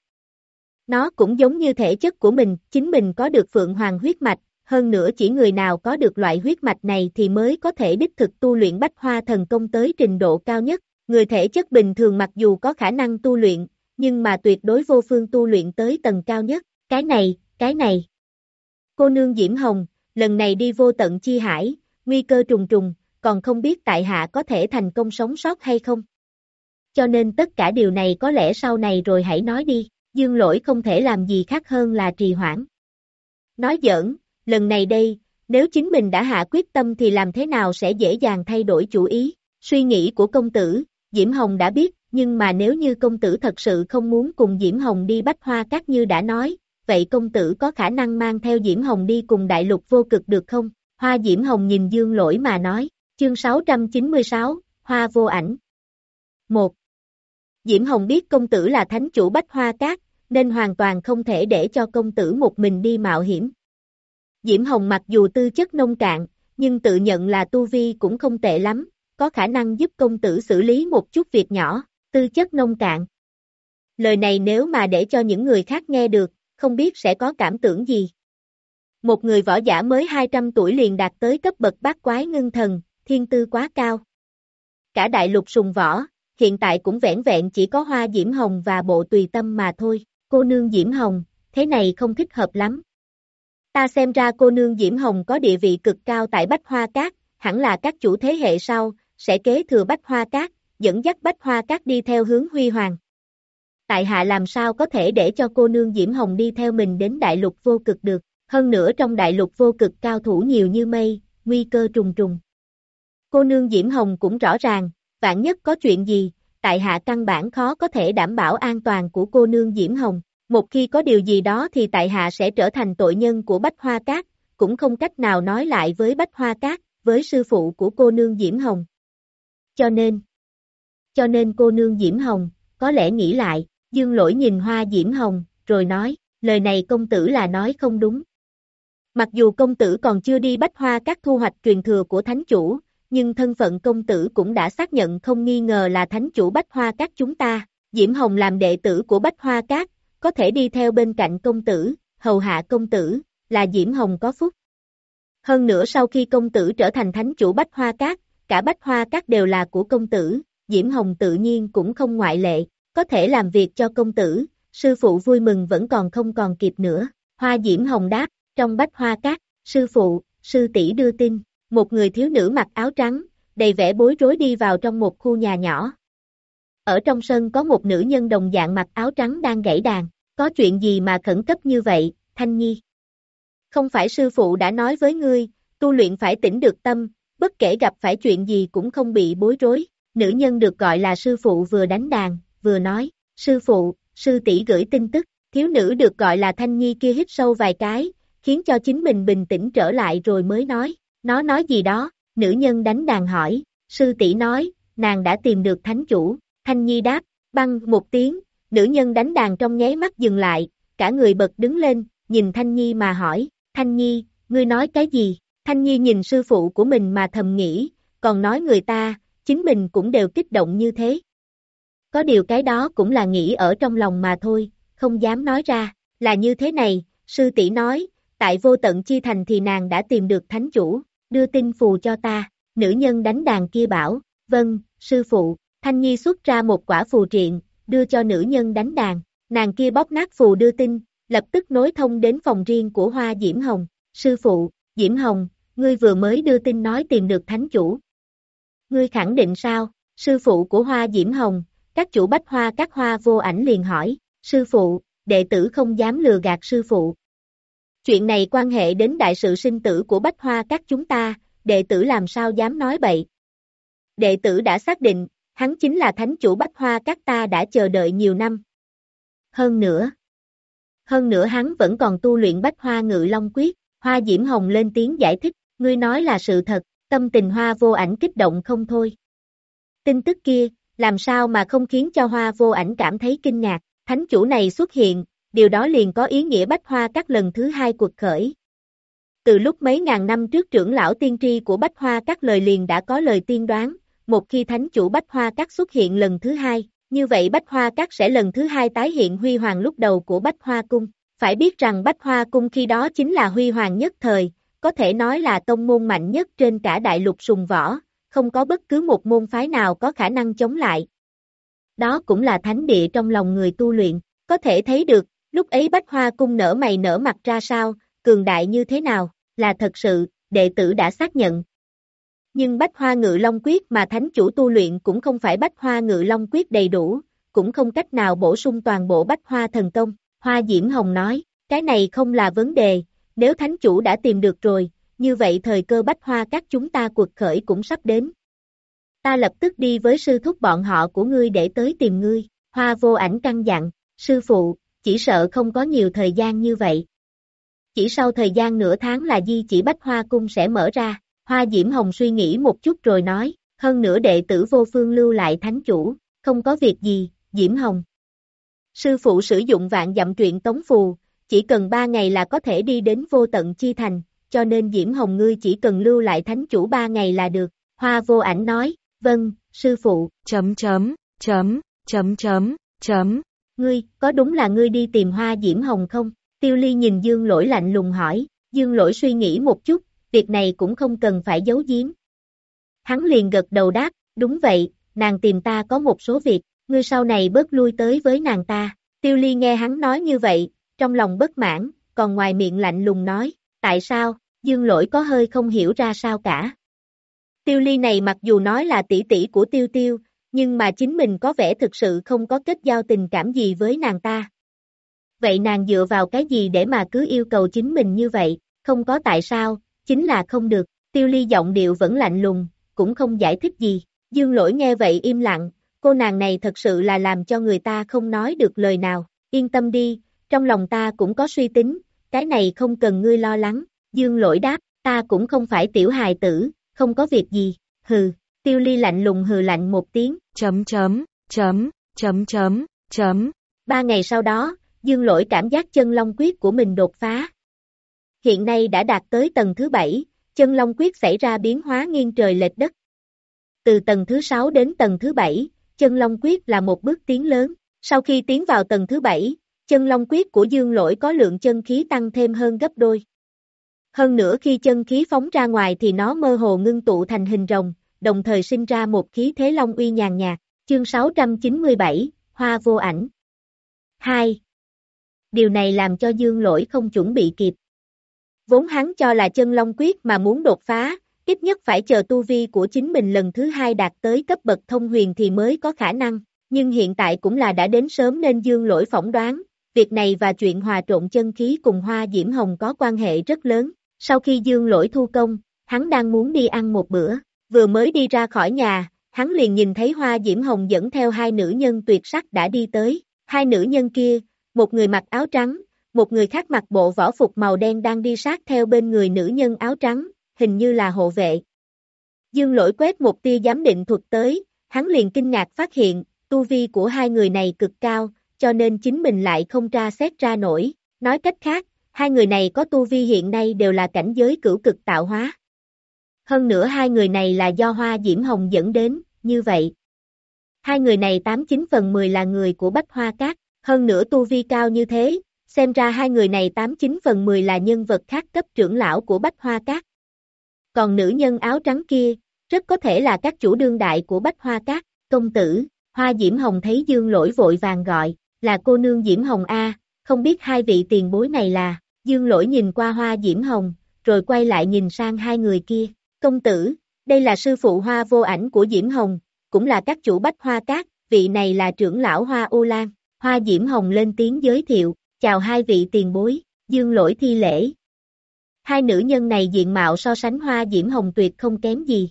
Nó cũng giống như thể chất của mình, chính mình có được phượng hoàng huyết mạch, hơn nữa chỉ người nào có được loại huyết mạch này thì mới có thể đích thực tu luyện bách hoa thần công tới trình độ cao nhất. Người thể chất bình thường mặc dù có khả năng tu luyện, nhưng mà tuyệt đối vô phương tu luyện tới tầng cao nhất. Cái này, cái này. Cô nương Diễm Hồng, lần này đi vô tận chi hải, nguy cơ trùng trùng, còn không biết tại hạ có thể thành công sống sót hay không. Cho nên tất cả điều này có lẽ sau này rồi hãy nói đi dương lỗi không thể làm gì khác hơn là trì hoãn. Nói giỡn, lần này đây, nếu chính mình đã hạ quyết tâm thì làm thế nào sẽ dễ dàng thay đổi chủ ý, suy nghĩ của công tử, Diễm Hồng đã biết, nhưng mà nếu như công tử thật sự không muốn cùng Diễm Hồng đi bách hoa các như đã nói, vậy công tử có khả năng mang theo Diễm Hồng đi cùng đại lục vô cực được không? Hoa Diễm Hồng nhìn Dương Lỗi mà nói, chương 696, Hoa vô ảnh. 1. Diễm Hồng biết công tử là thánh chủ Bách Hoa Cát, nên hoàn toàn không thể để cho công tử một mình đi mạo hiểm. Diễm Hồng mặc dù tư chất nông cạn, nhưng tự nhận là tu vi cũng không tệ lắm, có khả năng giúp công tử xử lý một chút việc nhỏ, tư chất nông cạn. Lời này nếu mà để cho những người khác nghe được, không biết sẽ có cảm tưởng gì. Một người võ giả mới 200 tuổi liền đạt tới cấp bậc bát quái ngưng thần, thiên tư quá cao. Cả đại lục sùng võ, hiện tại cũng vẻn vẹn chỉ có hoa diễm hồng và bộ tùy tâm mà thôi, cô nương diễm hồng, thế này không thích hợp lắm. Ta xem ra cô nương diễm hồng có địa vị cực cao tại Bách Hoa Cát, hẳn là các chủ thế hệ sau, sẽ kế thừa Bách Hoa Cát, dẫn dắt Bách Hoa Cát đi theo hướng huy hoàng. Tại hạ làm sao có thể để cho cô nương Diễm Hồng đi theo mình đến đại lục vô cực được, hơn nữa trong đại lục vô cực cao thủ nhiều như mây, nguy cơ trùng trùng. Cô nương Diễm Hồng cũng rõ ràng, vạn nhất có chuyện gì, tại hạ căn bản khó có thể đảm bảo an toàn của cô nương Diễm Hồng. Một khi có điều gì đó thì tại hạ sẽ trở thành tội nhân của Bách Hoa Cát, cũng không cách nào nói lại với Bách Hoa Cát, với sư phụ của cô nương Diễm Hồng. Cho nên, cho nên cô nương Diễm Hồng, có lẽ nghĩ lại, dương lỗi nhìn hoa Diễm Hồng, rồi nói, lời này công tử là nói không đúng. Mặc dù công tử còn chưa đi bách hoa các thu hoạch truyền thừa của thánh chủ, nhưng thân phận công tử cũng đã xác nhận không nghi ngờ là thánh chủ bách hoa các chúng ta, Diễm Hồng làm đệ tử của bách hoa các, có thể đi theo bên cạnh công tử, hầu hạ công tử, là Diễm Hồng có phúc. Hơn nữa sau khi công tử trở thành thánh chủ bách hoa cát cả bách hoa cát đều là của công tử, Diễm Hồng tự nhiên cũng không ngoại lệ, có thể làm việc cho công tử, sư phụ vui mừng vẫn còn không còn kịp nữa. Hoa Diễm Hồng đáp, trong bách hoa cát sư phụ, sư tỷ đưa tin, một người thiếu nữ mặc áo trắng, đầy vẻ bối rối đi vào trong một khu nhà nhỏ. Ở trong sân có một nữ nhân đồng dạng mặc áo trắng đang gãy đàn, có chuyện gì mà khẩn cấp như vậy, Thanh Nhi? Không phải sư phụ đã nói với ngươi, tu luyện phải tỉnh được tâm, bất kể gặp phải chuyện gì cũng không bị bối rối. Nữ nhân được gọi là sư phụ vừa đánh đàn, vừa nói, sư phụ, sư tỷ gửi tin tức, thiếu nữ được gọi là Thanh Nhi kia hít sâu vài cái, khiến cho chính mình bình tĩnh trở lại rồi mới nói, nó nói gì đó, nữ nhân đánh đàn hỏi, sư tỷ nói, nàng đã tìm được thánh chủ, Thanh Nhi đáp, băng một tiếng, nữ nhân đánh đàn trong nháy mắt dừng lại, cả người bật đứng lên, nhìn Thanh Nhi mà hỏi, Thanh Nhi, ngươi nói cái gì? Thanh Nhi nhìn sư phụ của mình mà thầm nghĩ, còn nói người ta, chính mình cũng đều kích động như thế. Có điều cái đó cũng là nghĩ ở trong lòng mà thôi, không dám nói ra, là như thế này, sư tỷ nói, tại vô tận chi thành thì nàng đã tìm được thánh chủ, đưa tin phù cho ta, nữ nhân đánh đàn kia bảo, vâng, sư phụ, Thanh Nhi xuất ra một quả phù triện, đưa cho nữ nhân đánh đàn, nàng kia bóp nát phù đưa tin, lập tức nối thông đến phòng riêng của Hoa Diễm Hồng, sư phụ, Diễm Hồng, ngươi vừa mới đưa tin nói tìm được thánh chủ. Ngươi khẳng định sao, sư phụ của Hoa Diễm Hồng, các chủ bách hoa các hoa vô ảnh liền hỏi, sư phụ, đệ tử không dám lừa gạt sư phụ. Chuyện này quan hệ đến đại sự sinh tử của bách hoa các chúng ta, đệ tử làm sao dám nói bậy. Đệ tử đã xác định, hắn chính là thánh chủ bách hoa các ta đã chờ đợi nhiều năm. Hơn nữa, hơn nữa hắn vẫn còn tu luyện bách hoa ngự long quyết, hoa diễm hồng lên tiếng giải thích, ngươi nói là sự thật, tâm tình hoa vô ảnh kích động không thôi. Tin tức kia, làm sao mà không khiến cho hoa vô ảnh cảm thấy kinh ngạc, thánh chủ này xuất hiện, điều đó liền có ý nghĩa bách hoa các lần thứ hai cuộc khởi. Từ lúc mấy ngàn năm trước trưởng lão tiên tri của bách hoa các lời liền đã có lời tiên đoán, một khi thánh chủ bách hoa các xuất hiện lần thứ hai, như vậy bách hoa các sẽ lần thứ hai tái hiện huy hoàng lúc đầu của bách hoa cung. Phải biết rằng bách hoa cung khi đó chính là huy hoàng nhất thời, có thể nói là tông môn mạnh nhất trên cả đại lục sùng võ, không có bất cứ một môn phái nào có khả năng chống lại. Đó cũng là thánh địa trong lòng người tu luyện, có thể thấy được, lúc ấy Bách Hoa cung nở mày nở mặt ra sao, cường đại như thế nào, là thật sự, đệ tử đã xác nhận. Nhưng Bách Hoa Ngự Long Quyết mà thánh chủ tu luyện cũng không phải Bách Hoa Ngự Long Quyết đầy đủ, cũng không cách nào bổ sung toàn bộ Bách Hoa thần công. Hoa Diễm Hồng nói, cái này không là vấn đề, nếu thánh chủ đã tìm được rồi, như vậy thời cơ bách hoa các chúng ta cuộc khởi cũng sắp đến. Ta lập tức đi với sư thúc bọn họ của ngươi để tới tìm ngươi, hoa vô ảnh căng dặn, sư phụ, chỉ sợ không có nhiều thời gian như vậy. chỉ sau thời gian nửa tháng là di chỉ bách hoa cung sẽ mở ra, hoa diễm hồng suy nghĩ một chút rồi nói, hơn nữa đệ tử vô phương lưu lại thánh chủ, không có việc gì, diễm hồng. Sư phụ sử dụng vạn dặm truyện tống phù, chỉ cần ba ngày là có thể đi đến vô tận chi thành, cho nên Diễm Hồng ngươi chỉ cần lưu lại thánh chủ ba ngày là được, hoa vô ảnh nói, vâng, sư phụ, chấm chấm, chấm, chấm chấm, chấm, ngươi, có đúng là ngươi đi tìm hoa Diễm Hồng không? Tiêu ly nhìn Dương lỗi lạnh lùng hỏi, Dương lỗi suy nghĩ một chút, việc này cũng không cần phải giấu giếm. Hắn liền gật đầu đáp, đúng vậy, nàng tìm ta có một số việc, ngươi sau này bớt lui tới với nàng ta. Tiêu ly nghe hắn nói như vậy, trong lòng bất mãn, còn ngoài miệng lạnh lùng nói, tại sao, dương lỗi có hơi không hiểu ra sao cả. Tiêu ly này mặc dù nói là tỷ tỷ của tiêu tiêu, nhưng mà chính mình có vẻ thực sự không có kết giao tình cảm gì với nàng ta. Vậy nàng dựa vào cái gì để mà cứ yêu cầu chính mình như vậy, không có tại sao, chính là không được, tiêu ly giọng điệu vẫn lạnh lùng, cũng không giải thích gì, dương lỗi nghe vậy im lặng, cô nàng này thật sự là làm cho người ta không nói được lời nào, yên tâm đi, trong lòng ta cũng có suy tính, cái này không cần ngươi lo lắng, dương lỗi đáp, ta cũng không phải tiểu hài tử, không có việc gì, hừ, tiêu ly lạnh lùng hừ lạnh một tiếng, chấm chấm, chấm, chấm chấm, chấm. Ba ngày sau đó, dương lỗi cảm giác chân long quyết của mình đột phá. Hiện nay đã đạt tới tầng thứ bảy, chân long quyết xảy ra biến hóa nghiêng trời lệch đất. Từ tầng thứ 6 đến tầng thứ 7, chân long quyết là một bước tiến lớn. Sau khi tiến vào tầng thứ 7, chân long quyết của dương lỗi có lượng chân khí tăng thêm hơn gấp đôi. Hơn nữa khi chân khí phóng ra ngoài thì nó mơ hồ ngưng tụ thành hình rồng, đồng thời sinh ra một khí thế long uy nhàn nhạt, chương 697, Hoa vô ảnh. 2. Điều này làm cho dương lỗi không chuẩn bị kịp. Vốn hắn cho là chân long quyết mà muốn đột phá, ít nhất phải chờ tu vi của chính mình lần thứ hai đạt tới cấp bậc thông huyền thì mới có khả năng, nhưng hiện tại cũng là đã đến sớm nên dương lỗi phỏng đoán, việc này và chuyện hòa trộn chân khí cùng hoa diễm hồng có quan hệ rất lớn. Sau khi dương lỗi thu công, hắn đang muốn đi ăn một bữa, vừa mới đi ra khỏi nhà, hắn liền nhìn thấy hoa diễm hồng dẫn theo hai nữ nhân tuyệt sắc đã đi tới, hai nữ nhân kia, một người mặc áo trắng, một người khác mặc bộ võ phục màu đen đang đi sát theo bên người nữ nhân áo trắng, hình như là hộ vệ. Dương lỗi quét một tia giám định thuật tới, hắn liền kinh ngạc phát hiện, tu vi của hai người này cực cao, cho nên chính mình lại không tra xét ra nổi. Nói cách khác, hai người này có tu vi hiện nay đều là cảnh giới cửu cực tạo hóa. Hơn nữa hai người này là do hoa diễm hồng dẫn đến, như vậy. Hai người này 89 phần 10 là người của Bách Hoa Cát, hơn nữa tu vi cao như thế, xem ra hai người này 89 phần 10 là nhân vật khác cấp trưởng lão của Bách Hoa Cát. Còn nữ nhân áo trắng kia, rất có thể là các chủ đương đại của Bách Hoa Cát, công tử, Hoa Diễm Hồng thấy Dương Lỗi vội vàng gọi, là cô nương Diễm Hồng A, không biết hai vị tiền bối này là, Dương Lỗi nhìn qua Hoa Diễm Hồng, rồi quay lại nhìn sang hai người kia, công tử, đây là sư phụ Hoa vô ảnh của Diễm Hồng, cũng là các chủ Bách Hoa Cát, vị này là trưởng lão Hoa U Lan, Hoa Diễm Hồng lên tiếng giới thiệu, chào hai vị tiền bối, Dương Lỗi thi lễ, Hai nữ nhân này diện mạo so sánh hoa diễm hồng tuyệt không kém gì.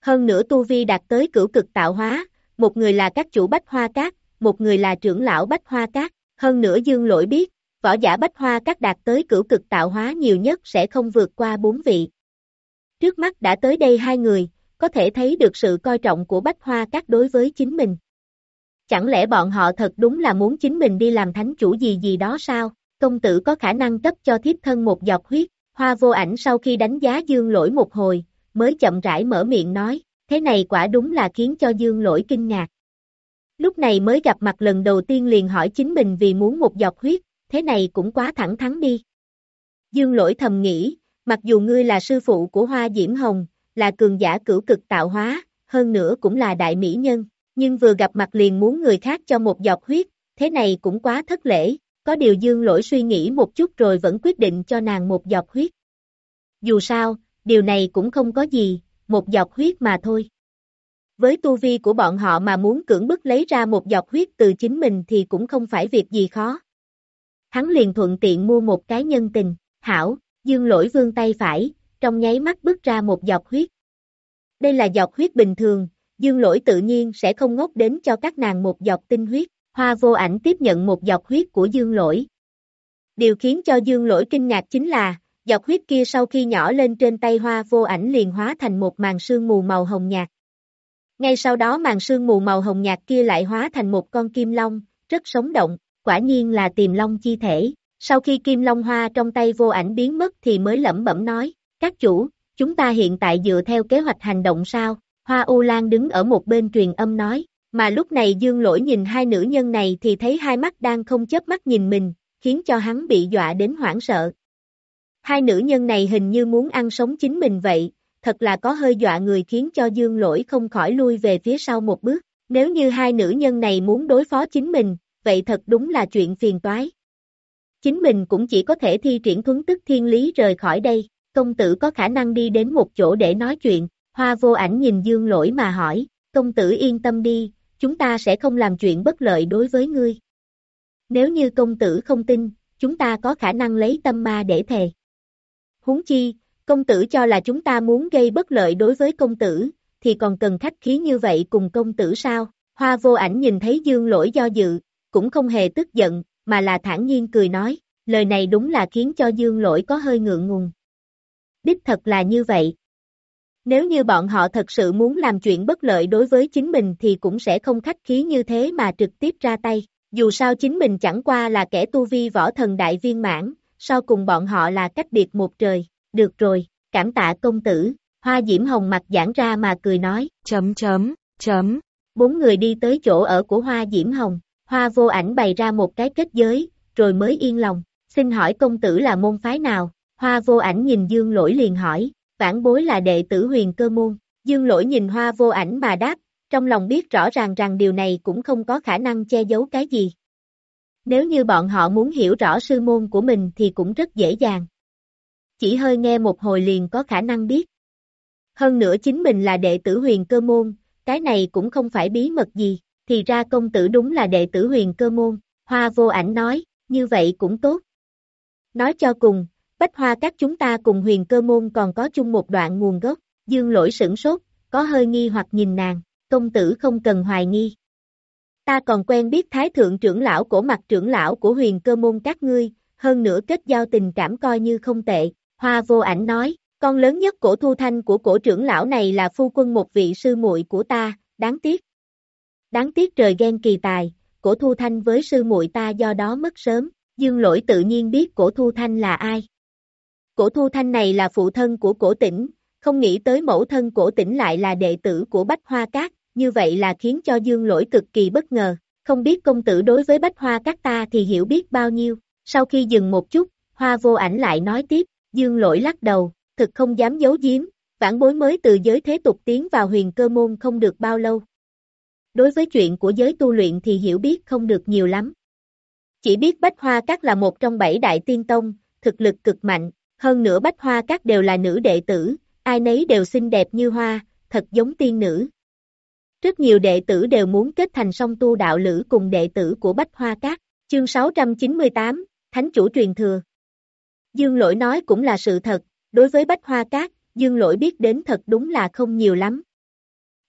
Hơn nữa tu vi đạt tới cửu cực tạo hóa, một người là các chủ bách hoa cát, một người là trưởng lão bách hoa cát, hơn nữa dương lỗi biết, võ giả bách hoa cát đạt tới cửu cực tạo hóa nhiều nhất sẽ không vượt qua bốn vị. Trước mắt đã tới đây hai người, có thể thấy được sự coi trọng của bách hoa cát đối với chính mình. Chẳng lẽ bọn họ thật đúng là muốn chính mình đi làm thánh chủ gì gì đó sao? Công tử có khả năng cấp cho thiếp thân một giọt huyết, Hoa vô ảnh sau khi đánh giá dương lỗi một hồi, mới chậm rãi mở miệng nói, thế này quả đúng là khiến cho dương lỗi kinh ngạc. Lúc này mới gặp mặt lần đầu tiên liền hỏi chính mình vì muốn một giọt huyết, thế này cũng quá thẳng thắn đi. Dương lỗi thầm nghĩ, mặc dù ngươi là sư phụ của Hoa Diễm Hồng, là cường giả cửu cực tạo hóa, hơn nữa cũng là đại mỹ nhân, nhưng vừa gặp mặt liền muốn người khác cho một giọt huyết, thế này cũng quá thất lễ có điều dương lỗi suy nghĩ một chút rồi vẫn quyết định cho nàng một giọt huyết. Dù sao, điều này cũng không có gì, một giọt huyết mà thôi. Với tu vi của bọn họ mà muốn cưỡng bức lấy ra một giọt huyết từ chính mình thì cũng không phải việc gì khó. Hắn liền thuận tiện mua một cái nhân tình, hảo, dương lỗi vương tay phải, trong nháy mắt bước ra một giọt huyết. Đây là giọt huyết bình thường, dương lỗi tự nhiên sẽ không ngốc đến cho các nàng một giọt tinh huyết. Hoa vô ảnh tiếp nhận một giọt huyết của dương lỗi. Điều khiến cho dương lỗi kinh ngạc chính là, giọt huyết kia sau khi nhỏ lên trên tay hoa vô ảnh liền hóa thành một màn sương mù màu hồng nhạt. Ngay sau đó màn sương mù màu hồng nhạt kia lại hóa thành một con kim long, rất sống động, quả nhiên là tiềm long chi thể. Sau khi kim long hoa trong tay vô ảnh biến mất thì mới lẩm bẩm nói, các chủ, chúng ta hiện tại dựa theo kế hoạch hành động sao? Hoa U Lan đứng ở một bên truyền âm nói, mà lúc này dương lỗi nhìn hai nữ nhân này thì thấy hai mắt đang không chớp mắt nhìn mình, khiến cho hắn bị dọa đến hoảng sợ. Hai nữ nhân này hình như muốn ăn sống chính mình vậy, thật là có hơi dọa người khiến cho dương lỗi không khỏi lui về phía sau một bước. Nếu như hai nữ nhân này muốn đối phó chính mình, vậy thật đúng là chuyện phiền toái. Chính mình cũng chỉ có thể thi triển thuấn tức thiên lý rời khỏi đây, công tử có khả năng đi đến một chỗ để nói chuyện, hoa vô ảnh nhìn dương lỗi mà hỏi, công tử yên tâm đi, chúng ta sẽ không làm chuyện bất lợi đối với ngươi. Nếu như công tử không tin, chúng ta có khả năng lấy tâm ma để thề. Huống chi, công tử cho là chúng ta muốn gây bất lợi đối với công tử, thì còn cần khách khí như vậy cùng công tử sao? Hoa vô ảnh nhìn thấy dương lỗi do dự, cũng không hề tức giận, mà là thản nhiên cười nói, lời này đúng là khiến cho dương lỗi có hơi ngượng ngùng. Đích thật là như vậy. Nếu như bọn họ thật sự muốn làm chuyện bất lợi đối với chính mình thì cũng sẽ không khách khí như thế mà trực tiếp ra tay. Dù sao chính mình chẳng qua là kẻ tu vi võ thần đại viên mãn, sau cùng bọn họ là cách biệt một trời. Được rồi, cảm tạ công tử, hoa diễm hồng mặt giãn ra mà cười nói. Chấm chấm, chấm. Bốn người đi tới chỗ ở của hoa diễm hồng, hoa vô ảnh bày ra một cái kết giới, rồi mới yên lòng. Xin hỏi công tử là môn phái nào? Hoa vô ảnh nhìn dương lỗi liền hỏi, vãn bối là đệ tử huyền cơ môn. Dương lỗi nhìn hoa vô ảnh mà đáp, trong lòng biết rõ ràng rằng điều này cũng không có khả năng che giấu cái gì. Nếu như bọn họ muốn hiểu rõ sư môn của mình thì cũng rất dễ dàng. Chỉ hơi nghe một hồi liền có khả năng biết. Hơn nữa chính mình là đệ tử huyền cơ môn, cái này cũng không phải bí mật gì, thì ra công tử đúng là đệ tử huyền cơ môn, hoa vô ảnh nói, như vậy cũng tốt. Nói cho cùng, bách hoa các chúng ta cùng huyền cơ môn còn có chung một đoạn nguồn gốc, dương lỗi sửng sốt, có hơi nghi hoặc nhìn nàng, công tử không cần hoài nghi. Ta còn quen biết thái thượng trưởng lão của mặt trưởng lão của huyền cơ môn các ngươi, hơn nữa kết giao tình cảm coi như không tệ, hoa vô ảnh nói, con lớn nhất cổ thu thanh của cổ trưởng lão này là phu quân một vị sư muội của ta, đáng tiếc. Đáng tiếc trời ghen kỳ tài, cổ thu thanh với sư muội ta do đó mất sớm, dương lỗi tự nhiên biết cổ thu thanh là ai. Cổ thu thanh này là phụ thân của cổ tỉnh, không nghĩ tới mẫu thân cổ tỉnh lại là đệ tử của Bách Hoa Cát, như vậy là khiến cho dương lỗi cực kỳ bất ngờ, không biết công tử đối với Bách Hoa Cát ta thì hiểu biết bao nhiêu, sau khi dừng một chút, Hoa vô ảnh lại nói tiếp, dương lỗi lắc đầu, thực không dám giấu giếm, vãn bối mới từ giới thế tục tiến vào huyền cơ môn không được bao lâu. Đối với chuyện của giới tu luyện thì hiểu biết không được nhiều lắm. Chỉ biết Bách Hoa Các là một trong bảy đại tiên tông, thực lực cực mạnh, hơn nữa Bách Hoa Các đều là nữ đệ tử, ai nấy đều xinh đẹp như hoa, thật giống tiên nữ. Rất nhiều đệ tử đều muốn kết thành song tu đạo lữ cùng đệ tử của Bách Hoa Các. Chương 698, Thánh chủ truyền thừa. Dương lỗi nói cũng là sự thật, đối với Bách Hoa các Dương lỗi biết đến thật đúng là không nhiều lắm.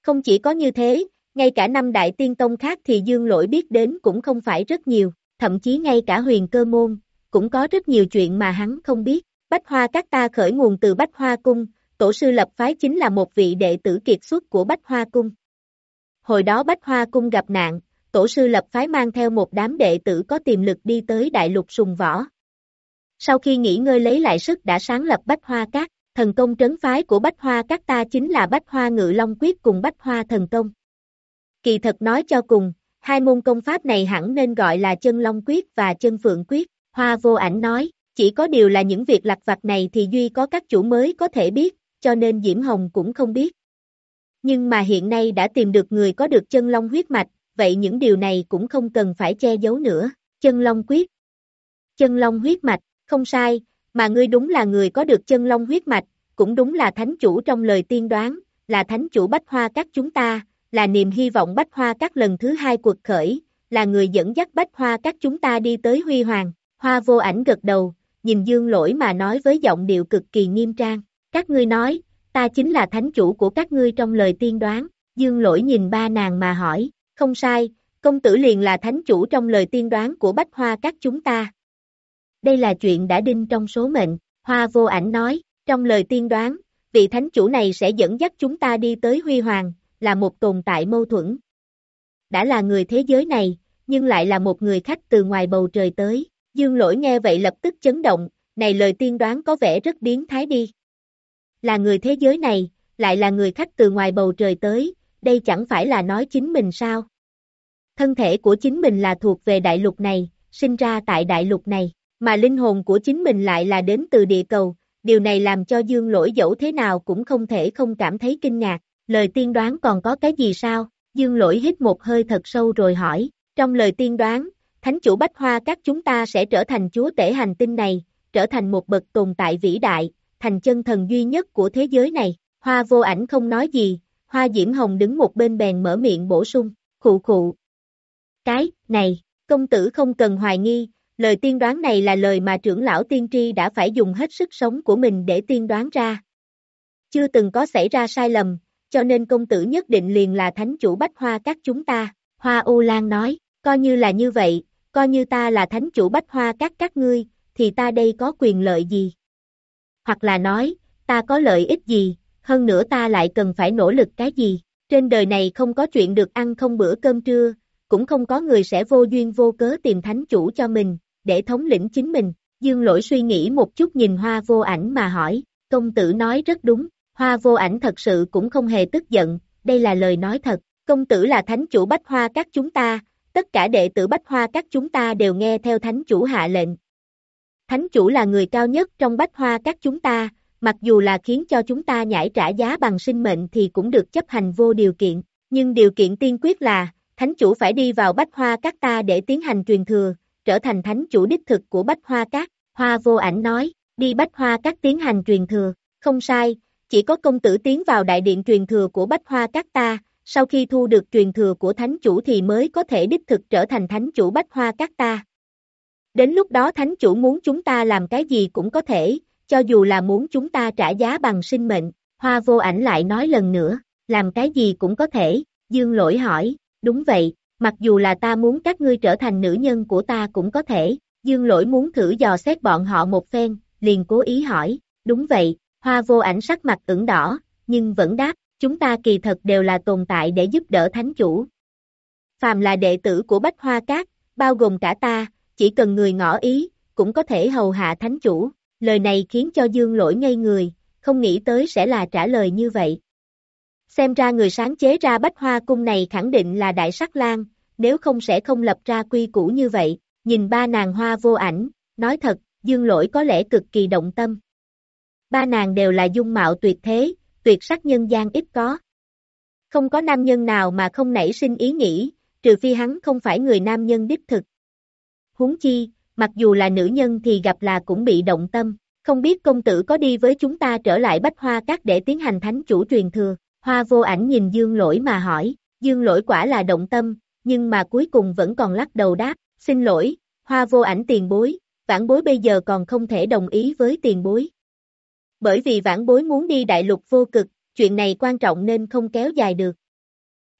Không chỉ có như thế, ngay cả năm đại tiên tông khác thì Dương lỗi biết đến cũng không phải rất nhiều, thậm chí ngay cả huyền cơ môn, cũng có rất nhiều chuyện mà hắn không biết. Bách Hoa Các ta khởi nguồn từ Bách Hoa Cung, tổ sư lập phái chính là một vị đệ tử kiệt xuất của Bách Hoa Cung. Hồi đó Bách Hoa Cung gặp nạn, tổ sư lập phái mang theo một đám đệ tử có tiềm lực đi tới đại lục sùng võ. Sau khi nghỉ ngơi lấy lại sức đã sáng lập Bách Hoa Các, thần công trấn phái của Bách Hoa Các ta chính là Bách Hoa Ngự Long Quyết cùng Bách Hoa Thần Công. Kỳ thật nói cho cùng, hai môn công pháp này hẳn nên gọi là chân Long Quyết và chân Phượng Quyết, Hoa vô ảnh nói, chỉ có điều là những việc lặt vặt này thì duy có các chủ mới có thể biết, cho nên Diễm Hồng cũng không biết. Nhưng mà hiện nay đã tìm được người có được chân long huyết mạch, vậy những điều này cũng không cần phải che giấu nữa. Chân long quyết. Chân long huyết mạch, không sai, mà ngươi đúng là người có được chân long huyết mạch, cũng đúng là thánh chủ trong lời tiên đoán, là thánh chủ bách hoa các chúng ta, là niềm hy vọng bách hoa các lần thứ hai cuộc khởi, là người dẫn dắt bách hoa các chúng ta đi tới huy hoàng. Hoa vô ảnh gật đầu, nhìn dương lỗi mà nói với giọng điệu cực kỳ nghiêm trang. Các ngươi nói, ta chính là thánh chủ của các ngươi trong lời tiên đoán, dương lỗi nhìn ba nàng mà hỏi, không sai, công tử liền là thánh chủ trong lời tiên đoán của bách hoa các chúng ta. đây là chuyện đã đinh trong số mệnh, hoa vô ảnh nói, trong lời tiên đoán, vị thánh chủ này sẽ dẫn dắt chúng ta đi tới huy hoàng, là một tồn tại mâu thuẫn. Đã là người thế giới này, nhưng lại là một người khách từ ngoài bầu trời tới, dương lỗi nghe vậy lập tức chấn động, này lời tiên đoán có vẻ rất biến thái đi. Là người thế giới này, lại là người khách từ ngoài bầu trời tới, đây chẳng phải là nói chính mình sao? Thân thể của chính mình là thuộc về đại lục này, sinh ra tại đại lục này, mà linh hồn của chính mình lại là đến từ địa cầu, điều này làm cho dương lỗi dẫu thế nào cũng không thể không cảm thấy kinh ngạc, lời tiên đoán còn có cái gì sao? Dương lỗi hít một hơi thật sâu rồi hỏi, trong lời tiên đoán, thánh chủ bách hoa các chúng ta sẽ trở thành chúa tể hành tinh này, trở thành một bậc tồn tại vĩ đại, thành chân thần duy nhất của thế giới này, hoa vô ảnh không nói gì, hoa diễm hồng đứng một bên bèn mở miệng bổ sung, khụ khụ. Cái, này, công tử không cần hoài nghi, lời tiên đoán này là lời mà trưởng lão tiên tri đã phải dùng hết sức sống của mình để tiên đoán ra. Chưa từng có xảy ra sai lầm, cho nên công tử nhất định liền là thánh chủ bách hoa các chúng ta, hoa U Lan nói, coi như là như vậy, coi như ta là thánh chủ bách hoa các các ngươi, thì ta đây có quyền lợi gì? Hoặc là nói, ta có lợi ích gì, hơn nữa ta lại cần phải nỗ lực cái gì? Trên đời này không có chuyện được ăn không bữa cơm trưa, cũng không có người sẽ vô duyên vô cớ tìm thánh chủ cho mình, để thống lĩnh chính mình. Dương lỗi suy nghĩ một chút nhìn hoa vô ảnh mà hỏi, công tử nói rất đúng, hoa vô ảnh thật sự cũng không hề tức giận, đây là lời nói thật, công tử là thánh chủ bách hoa các chúng ta, tất cả đệ tử bách hoa các chúng ta đều nghe theo thánh chủ hạ lệnh. Thánh chủ là người cao nhất trong bách hoa các chúng ta, mặc dù là khiến cho chúng ta nhảy trả giá bằng sinh mệnh thì cũng được chấp hành vô điều kiện, nhưng điều kiện tiên quyết là, thánh chủ phải đi vào bách hoa các ta để tiến hành truyền thừa, trở thành thánh chủ đích thực của bách hoa các, hoa vô ảnh nói, đi bách hoa các tiến hành truyền thừa, không sai, chỉ có công tử tiến vào đại điện truyền thừa của bách hoa các ta, sau khi thu được truyền thừa của thánh chủ thì mới có thể đích thực trở thành thánh chủ bách hoa các ta. Đến lúc đó thánh chủ muốn chúng ta làm cái gì cũng có thể, cho dù là muốn chúng ta trả giá bằng sinh mệnh, hoa vô ảnh lại nói lần nữa, làm cái gì cũng có thể, dương lỗi hỏi, đúng vậy, mặc dù là ta muốn các ngươi trở thành nữ nhân của ta cũng có thể, dương lỗi muốn thử dò xét bọn họ một phen, liền cố ý hỏi, đúng vậy, hoa vô ảnh sắc mặt ửng đỏ, nhưng vẫn đáp, chúng ta kỳ thật đều là tồn tại để giúp đỡ thánh chủ. Phàm là đệ tử của Bách Hoa Cát, bao gồm cả ta, chỉ cần người ngỏ ý, cũng có thể hầu hạ thánh chủ. Lời này khiến cho Dương lỗi ngây người, không nghĩ tới sẽ là trả lời như vậy. Xem ra người sáng chế ra bách hoa cung này khẳng định là đại sắc lan, nếu không sẽ không lập ra quy củ như vậy, nhìn ba nàng hoa vô ảnh, nói thật, dương lỗi có lẽ cực kỳ động tâm. Ba nàng đều là dung mạo tuyệt thế, tuyệt sắc nhân gian ít có. Không có nam nhân nào mà không nảy sinh ý nghĩ, trừ phi hắn không phải người nam nhân đích thực. Huống chi, mặc dù là nữ nhân thì gặp là cũng bị động tâm, không biết công tử có đi với chúng ta trở lại bách hoa các để tiến hành thánh chủ truyền thừa. Hoa vô ảnh nhìn dương lỗi mà hỏi, dương lỗi quả là động tâm, nhưng mà cuối cùng vẫn còn lắc đầu đáp, xin lỗi, hoa vô ảnh tiền bối, vãn bối bây giờ còn không thể đồng ý với tiền bối. Bởi vì vãn bối muốn đi đại lục vô cực, chuyện này quan trọng nên không kéo dài được.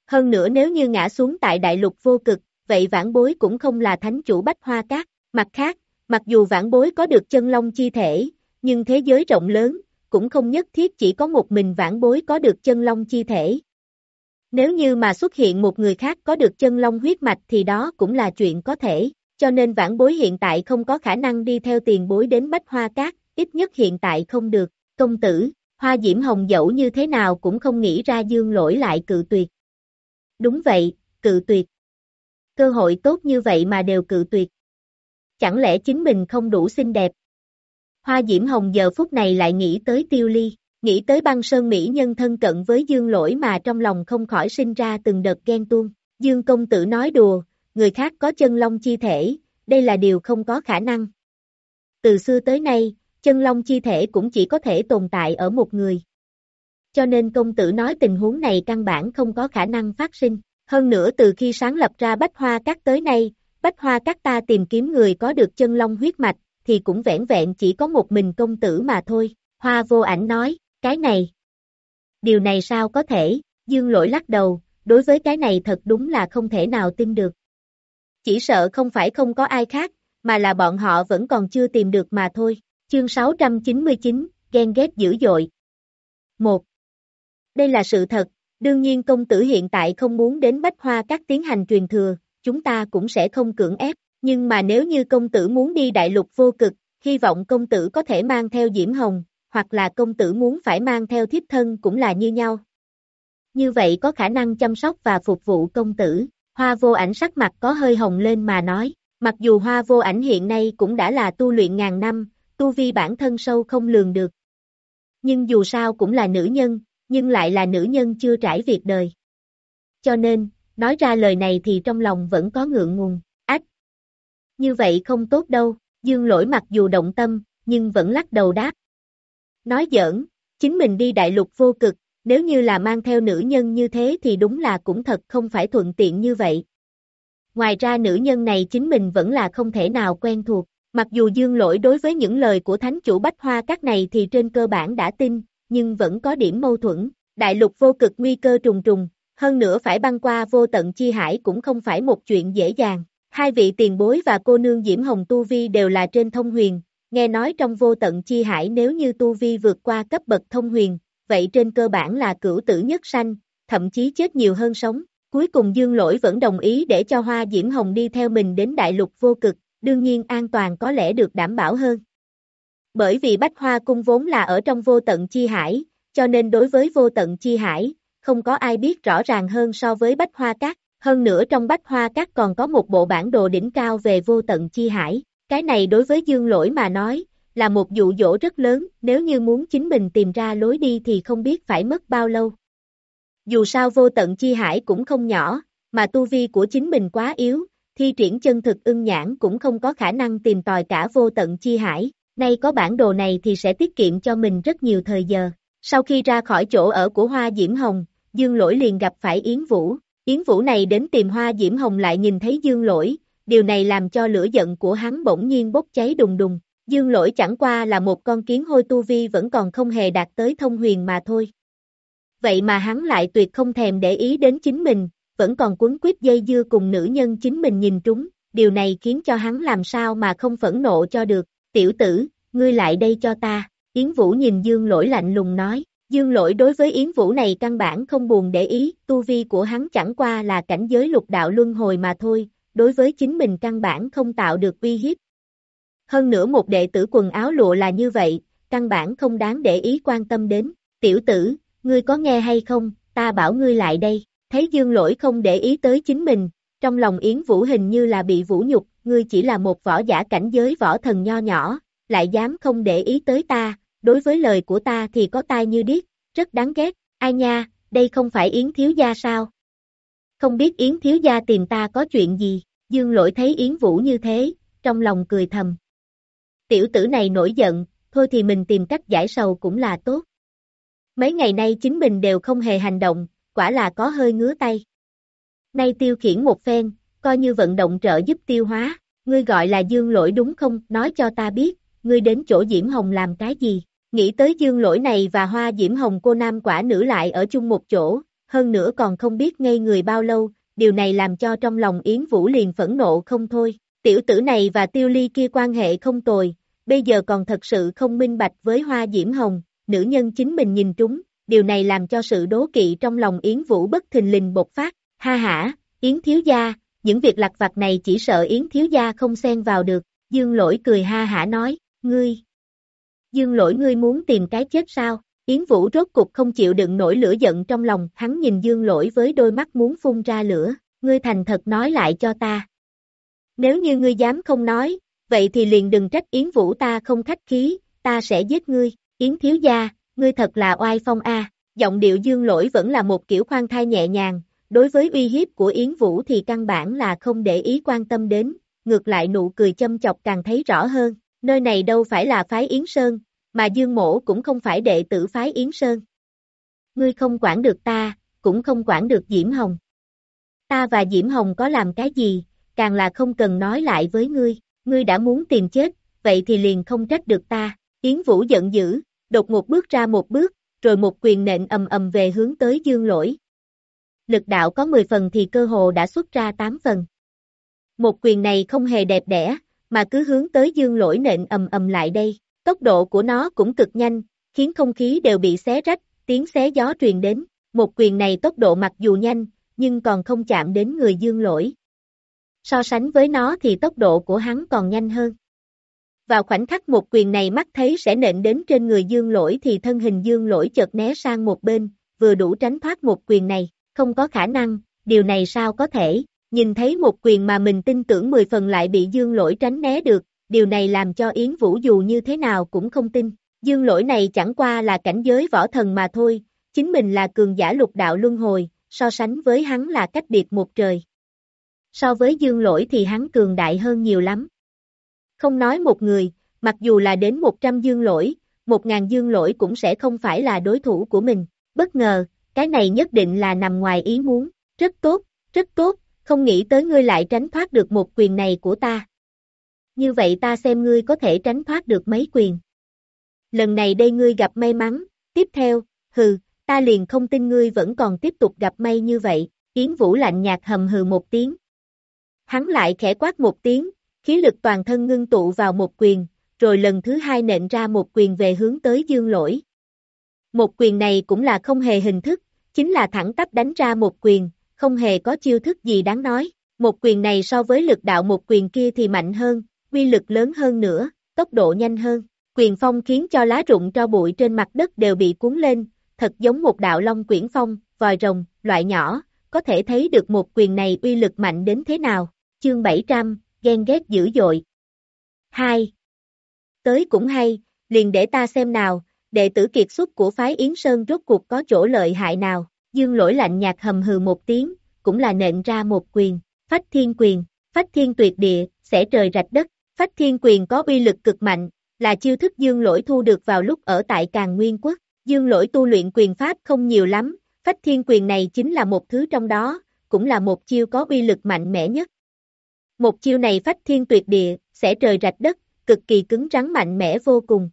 Hơn nữa nếu như ngã xuống tại đại lục vô cực, vậy vãn bối cũng không là thánh chủ bách hoa cát. Mặt khác, mặc dù vãn bối có được chân long chi thể, nhưng thế giới rộng lớn, cũng không nhất thiết chỉ có một mình vãn bối có được chân long chi thể. Nếu như mà xuất hiện một người khác có được chân long huyết mạch thì đó cũng là chuyện có thể, cho nên vãn bối hiện tại không có khả năng đi theo tiền bối đến Bách Hoa Cát, ít nhất hiện tại không được, công tử, Hoa Diễm Hồng dẫu như thế nào cũng không nghĩ ra dương lỗi lại cự tuyệt. Đúng vậy, cự tuyệt. Cơ hội tốt như vậy mà đều cự tuyệt. Chẳng lẽ chính mình không đủ xinh đẹp, Hoa Diễm Hồng giờ phút này lại nghĩ tới tiêu ly, nghĩ tới băng sơn Mỹ nhân thân cận với Dương Lỗi mà trong lòng không khỏi sinh ra từng đợt ghen tuông. Dương công tử nói đùa, người khác có chân long chi thể, đây là điều không có khả năng. Từ xưa tới nay, chân long chi thể cũng chỉ có thể tồn tại ở một người. Cho nên công tử nói tình huống này căn bản không có khả năng phát sinh. Hơn nữa từ khi sáng lập ra Bách Hoa Các tới nay, Bách Hoa Các ta tìm kiếm người có được chân long huyết mạch, thì cũng vẻn vẹn chỉ có một mình công tử mà thôi, hoa vô ảnh nói, cái này. Điều này sao có thể, dương lỗi lắc đầu, đối với cái này thật đúng là không thể nào tin được. Chỉ sợ không phải không có ai khác, mà là bọn họ vẫn còn chưa tìm được mà thôi. Chương 699, ghen ghét dữ dội. 1. Đây là sự thật, đương nhiên công tử hiện tại không muốn đến Bách Hoa các tiến hành truyền thừa, chúng ta cũng sẽ không cưỡng ép, nhưng mà nếu như công tử muốn đi đại lục vô cực, hy vọng công tử có thể mang theo Diễm Hồng, hoặc là công tử muốn phải mang theo thiếp thân cũng là như nhau. Như vậy có khả năng chăm sóc và phục vụ công tử, hoa vô ảnh sắc mặt có hơi hồng lên mà nói, mặc dù hoa vô ảnh hiện nay cũng đã là tu luyện ngàn năm, tu vi bản thân sâu không lường được. Nhưng dù sao cũng là nữ nhân, nhưng lại là nữ nhân chưa trải việc đời. Cho nên, nói ra lời này thì trong lòng vẫn có ngượng ngùng, ách. Như vậy không tốt đâu, dương lỗi mặc dù động tâm, nhưng vẫn lắc đầu đáp. Nói giỡn, chính mình đi đại lục vô cực, nếu như là mang theo nữ nhân như thế thì đúng là cũng thật không phải thuận tiện như vậy. Ngoài ra nữ nhân này chính mình vẫn là không thể nào quen thuộc, mặc dù dương lỗi đối với những lời của thánh chủ bách hoa các này thì trên cơ bản đã tin, nhưng vẫn có điểm mâu thuẫn, đại lục vô cực nguy cơ trùng trùng, hơn nữa phải băng qua vô tận chi hải cũng không phải một chuyện dễ dàng. Hai vị tiền bối và cô nương Diễm Hồng Tu Vi đều là trên thông huyền, nghe nói trong vô tận chi hải nếu như Tu Vi vượt qua cấp bậc thông huyền, vậy trên cơ bản là cửu tử nhất sanh, thậm chí chết nhiều hơn sống. Cuối cùng Dương Lỗi vẫn đồng ý để cho Hoa Diễm Hồng đi theo mình đến đại lục vô cực, đương nhiên an toàn có lẽ được đảm bảo hơn. Bởi vì Bách Hoa Cung vốn là ở trong vô tận chi hải, cho nên đối với vô tận chi hải, không có ai biết rõ ràng hơn so với Bách Hoa Cát. Hơn nữa trong Bách Hoa Cát còn có một bộ bản đồ đỉnh cao về vô tận chi hải. Cái này đối với Dương Lỗi mà nói, là một dụ dỗ rất lớn, nếu như muốn chính mình tìm ra lối đi thì không biết phải mất bao lâu. Dù sao vô tận chi hải cũng không nhỏ, mà tu vi của chính mình quá yếu, thi triển chân thực ưng nhãn cũng không có khả năng tìm tòi cả vô tận chi hải, nay có bản đồ này thì sẽ tiết kiệm cho mình rất nhiều thời giờ. Sau khi ra khỏi chỗ ở của Hoa Diễm Hồng, Dương Lỗi liền gặp phải Yến Vũ. Yến Vũ này đến tìm Hoa Diễm Hồng lại nhìn thấy Dương Lỗi, điều này làm cho lửa giận của hắn bỗng nhiên bốc cháy đùng đùng. Dương Lỗi chẳng qua là một con kiến hôi tu vi vẫn còn không hề đạt tới thông huyền mà thôi. Vậy mà hắn lại tuyệt không thèm để ý đến chính mình, vẫn còn cuốn quýt dây dưa cùng nữ nhân chính mình nhìn trúng, điều này khiến cho hắn làm sao mà không phẫn nộ cho được, tiểu tử, ngươi lại đây cho ta, Yến Vũ nhìn Dương Lỗi lạnh lùng nói, Dương Lỗi đối với Yến Vũ này căn bản không buồn để ý, tu vi của hắn chẳng qua là cảnh giới lục đạo luân hồi mà thôi, đối với chính mình căn bản không tạo được uy hiếp. Hơn nữa một đệ tử quần áo lụa là như vậy, căn bản không đáng để ý quan tâm đến, tiểu tử, ngươi có nghe hay không, ta bảo ngươi lại đây, thấy Dương Lỗi không để ý tới chính mình, trong lòng Yến Vũ hình như là bị vũ nhục, ngươi chỉ là một võ giả cảnh giới võ thần nho nhỏ, lại dám không để ý tới ta, đối với lời của ta thì có tai như điếc, rất đáng ghét, ai nha, đây không phải Yến Thiếu Gia sao? Không biết Yến Thiếu Gia tìm ta có chuyện gì, Dương lỗi thấy Yến Vũ như thế, trong lòng cười thầm. Tiểu tử này nổi giận, thôi thì mình tìm cách giải sầu cũng là tốt. Mấy ngày nay chính mình đều không hề hành động, quả là có hơi ngứa tay. Nay tiêu khiển một phen, coi như vận động trợ giúp tiêu hóa, ngươi gọi là dương lỗi đúng không, nói cho ta biết, ngươi đến chỗ Diễm Hồng làm cái gì? Nghĩ tới dương lỗi này và hoa Diễm Hồng cô nam quả nữ lại ở chung một chỗ, hơn nữa còn không biết ngây người bao lâu, điều này làm cho trong lòng Yến Vũ liền phẫn nộ không thôi. Tiểu tử này và tiêu ly kia quan hệ không tồi, bây giờ còn thật sự không minh bạch với hoa Diễm Hồng, nữ nhân chính mình nhìn trúng, điều này làm cho sự đố kỵ trong lòng Yến Vũ bất thình lình bộc phát, ha hả, Yến Thiếu Gia, những việc lặt vặt này chỉ sợ Yến Thiếu Gia không xen vào được, Dương Lỗi cười ha hả nói, ngươi. Dương Lỗi ngươi muốn tìm cái chết sao? Yến Vũ rốt cục không chịu đựng nổi lửa giận trong lòng, hắn nhìn Dương Lỗi với đôi mắt muốn phun ra lửa, ngươi thành thật nói lại cho ta. Nếu như ngươi dám không nói, vậy thì liền đừng trách Yến Vũ ta không khách khí, ta sẽ giết ngươi, Yến Thiếu Gia, ngươi thật là oai phong a. Giọng điệu Dương Lỗi vẫn là một kiểu khoan thai nhẹ nhàng, đối với uy hiếp của Yến Vũ thì căn bản là không để ý quan tâm đến, ngược lại nụ cười châm chọc càng thấy rõ hơn, nơi này đâu phải là phái Yến Sơn, mà Dương Mổ cũng không phải đệ tử phái Yến Sơn. Ngươi không quản được ta, cũng không quản được Diễm Hồng. Ta và Diễm Hồng có làm cái gì, càng là không cần nói lại với ngươi, ngươi đã muốn tìm chết, vậy thì liền không trách được ta. Yến Vũ giận dữ, đột ngột bước ra một bước, rồi một quyền nện ầm ầm về hướng tới Dương Lỗi. Lực đạo có 10 phần thì cơ hồ đã xuất ra 8 phần. Một quyền này không hề đẹp đẽ, mà cứ hướng tới dương lỗi nện ầm ầm lại đây. Tốc độ của nó cũng cực nhanh, khiến không khí đều bị xé rách, tiếng xé gió truyền đến. Một quyền này tốc độ mặc dù nhanh, nhưng còn không chạm đến người dương lỗi. So sánh với nó thì tốc độ của hắn còn nhanh hơn. Vào khoảnh khắc một quyền này mắt thấy sẽ nện đến trên người dương lỗi thì thân hình dương lỗi chợt né sang một bên, vừa đủ tránh thoát một quyền này, không có khả năng, điều này sao có thể, nhìn thấy một quyền mà mình tin tưởng 10 phần lại bị dương lỗi tránh né được, điều này làm cho Yến Vũ dù như thế nào cũng không tin, dương lỗi này chẳng qua là cảnh giới võ thần mà thôi, chính mình là cường giả lục đạo luân hồi, so sánh với hắn là cách biệt một trời. So với dương lỗi thì hắn cường đại hơn nhiều lắm. Không nói một người, mặc dù là đến 100 dương lỗi, 1.000 dương lỗi cũng sẽ không phải là đối thủ của mình. Bất ngờ, cái này nhất định là nằm ngoài ý muốn. Rất tốt, rất tốt, không nghĩ tới ngươi lại tránh thoát được một quyền này của ta. Như vậy ta xem ngươi có thể tránh thoát được mấy quyền. Lần này đây ngươi gặp may mắn, tiếp theo, hừ, ta liền không tin ngươi vẫn còn tiếp tục gặp may như vậy, Yến Vũ lạnh nhạt hầm hừ một tiếng. Hắn lại khẽ quát một tiếng, khí lực toàn thân ngưng tụ vào một quyền, rồi lần thứ hai nện ra một quyền về hướng tới dương lỗi. Một quyền này cũng là không hề hình thức, chính là thẳng tắp đánh ra một quyền, không hề có chiêu thức gì đáng nói. Một quyền này so với lực đạo một quyền kia thì mạnh hơn, quy lực lớn hơn nữa, tốc độ nhanh hơn. Quyền phong khiến cho lá rụng cho bụi trên mặt đất đều bị cuốn lên, thật giống một đạo long quyển phong, vòi rồng, loại nhỏ, có thể thấy được một quyền này uy lực mạnh đến thế nào. Chương 700, ghen ghét dữ dội. 2. Tới cũng hay, liền để ta xem nào, đệ tử kiệt xuất của phái Yến Sơn rốt cuộc có chỗ lợi hại nào. Dương lỗi lạnh nhạt hầm hừ một tiếng, cũng là nện ra một quyền, phách thiên quyền, phách thiên tuyệt địa, sẽ trời rạch đất, phách thiên quyền có uy lực cực mạnh, là chiêu thức dương lỗi thu được vào lúc ở tại Càng Nguyên Quốc. Dương lỗi tu luyện quyền pháp không nhiều lắm, phách thiên quyền này chính là một thứ trong đó, cũng là một chiêu có uy lực mạnh mẽ nhất. Một chiêu này phách thiên tuyệt địa, sẽ trời rạch đất, cực kỳ cứng rắn mạnh mẽ vô cùng.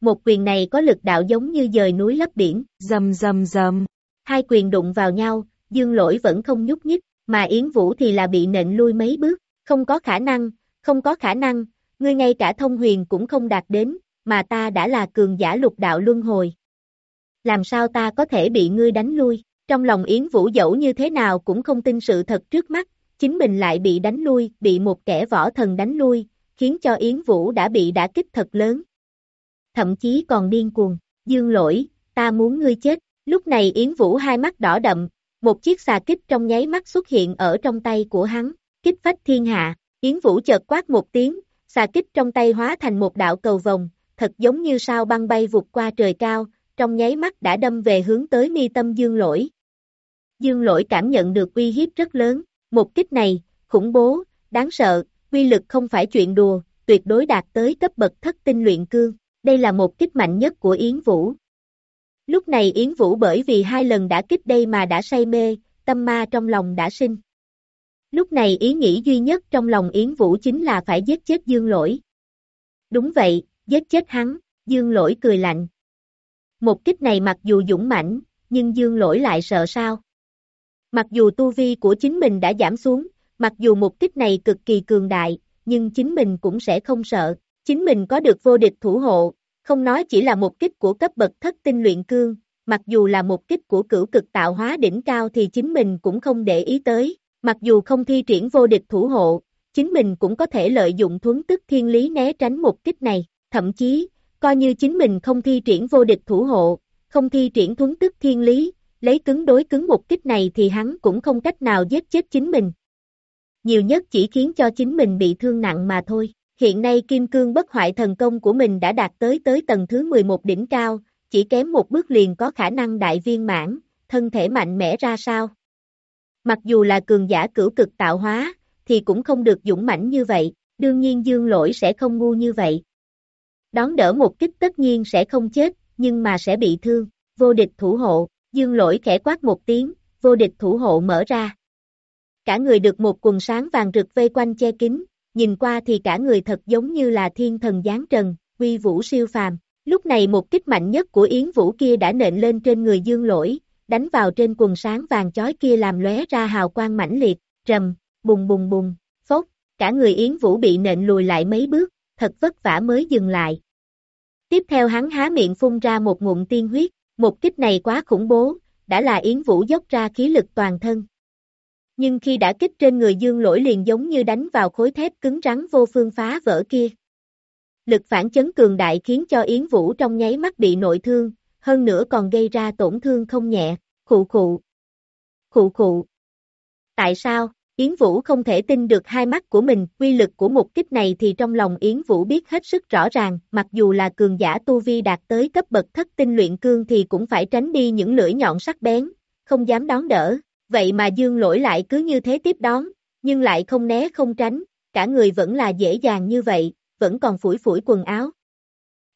Một quyền này có lực đạo giống như dời núi lấp biển, dầm dầm dầm. Hai quyền đụng vào nhau, dương lỗi vẫn không nhúc nhích, mà Yến Vũ thì là bị nện lui mấy bước, không có khả năng, không có khả năng, ngươi ngay cả thông huyền cũng không đạt đến, mà ta đã là cường giả lục đạo luân hồi. Làm sao ta có thể bị ngươi đánh lui, trong lòng Yến Vũ dẫu như thế nào cũng không tin sự thật trước mắt, chính mình lại bị đánh lui, bị một kẻ võ thần đánh lui, khiến cho Yến Vũ đã bị đả kích thật lớn. Thậm chí còn điên cuồng, dương lỗi, ta muốn ngươi chết, lúc này Yến Vũ hai mắt đỏ đậm, một chiếc xà kích trong nháy mắt xuất hiện ở trong tay của hắn, kích phách thiên hạ, Yến Vũ chợt quát một tiếng, xà kích trong tay hóa thành một đạo cầu vòng, thật giống như sao băng bay vụt qua trời cao, trong nháy mắt đã đâm về hướng tới mi tâm dương lỗi. Dương lỗi cảm nhận được uy hiếp rất lớn, một kích này, khủng bố, đáng sợ, quy lực không phải chuyện đùa, tuyệt đối đạt tới cấp bậc thất tinh luyện cương. Đây là một kích mạnh nhất của Yến Vũ. Lúc này Yến Vũ bởi vì hai lần đã kích đây mà đã say mê, tâm ma trong lòng đã sinh. Lúc này ý nghĩ duy nhất trong lòng Yến Vũ chính là phải giết chết Dương Lỗi. Đúng vậy, giết chết hắn, Dương Lỗi cười lạnh. Một kích này mặc dù dũng mãnh, nhưng Dương Lỗi lại sợ sao? Mặc dù tu vi của chính mình đã giảm xuống, mặc dù một kích này cực kỳ cường đại, nhưng chính mình cũng sẽ không sợ. Chính mình có được vô địch thủ hộ, không nói chỉ là một kích của cấp bậc thất tinh luyện cương, mặc dù là một kích của cửu cực tạo hóa đỉnh cao thì chính mình cũng không để ý tới. Mặc dù không thi triển vô địch thủ hộ, chính mình cũng có thể lợi dụng thuấn tức thiên lý né tránh một kích này, thậm chí, coi như chính mình không thi triển vô địch thủ hộ, không thi triển thuấn tức thiên lý, lấy cứng đối cứng một kích này thì hắn cũng không cách nào giết chết chính mình. Nhiều nhất chỉ khiến cho chính mình bị thương nặng mà thôi. Hiện nay kim cương bất hoại thần công của mình đã đạt tới tới tầng thứ 11 đỉnh cao, chỉ kém một bước liền có khả năng đại viên mãn, thân thể mạnh mẽ ra sao. Mặc dù là cường giả cửu cực tạo hóa, thì cũng không được dũng mãnh như vậy, đương nhiên dương lỗi sẽ không ngu như vậy. Đón đỡ một kích tất nhiên sẽ không chết, nhưng mà sẽ bị thương, vô địch thủ hộ, dương lỗi khẽ quát một tiếng, vô địch thủ hộ mở ra. Cả người được một quần sáng vàng rực vây quanh che kín, nhìn qua thì cả người thật giống như là thiên thần giáng trần, uy vũ siêu phàm. Lúc này một kích mạnh nhất của Yến Vũ kia đã nện lên trên người dương lỗi, đánh vào trên quần sáng vàng chói kia làm lóe ra hào quang mãnh liệt, rầm, bùng bùng bùng, phốc, cả người Yến Vũ bị nện lùi lại mấy bước, thật vất vả mới dừng lại. Tiếp theo hắn há miệng phun ra một ngụm tiên huyết, một kích này quá khủng bố, đã là Yến Vũ dốc ra khí lực toàn thân. Nhưng khi đã kích trên người dương lỗi liền giống như đánh vào khối thép cứng rắn vô phương phá vỡ kia. Lực phản chấn cường đại khiến cho Yến Vũ trong nháy mắt bị nội thương, hơn nữa còn gây ra tổn thương không nhẹ, khụ khụ. Khụ khụ. Tại sao? Yến Vũ không thể tin được hai mắt của mình, quy lực của một kích này thì trong lòng Yến Vũ biết hết sức rõ ràng, mặc dù là cường giả tu vi đạt tới cấp bậc thất tinh luyện cương thì cũng phải tránh đi những lưỡi nhọn sắc bén, không dám đón đỡ, vậy mà dương lỗi lại cứ như thế tiếp đón, nhưng lại không né không tránh, cả người vẫn là dễ dàng như vậy, vẫn còn phủi phủi quần áo.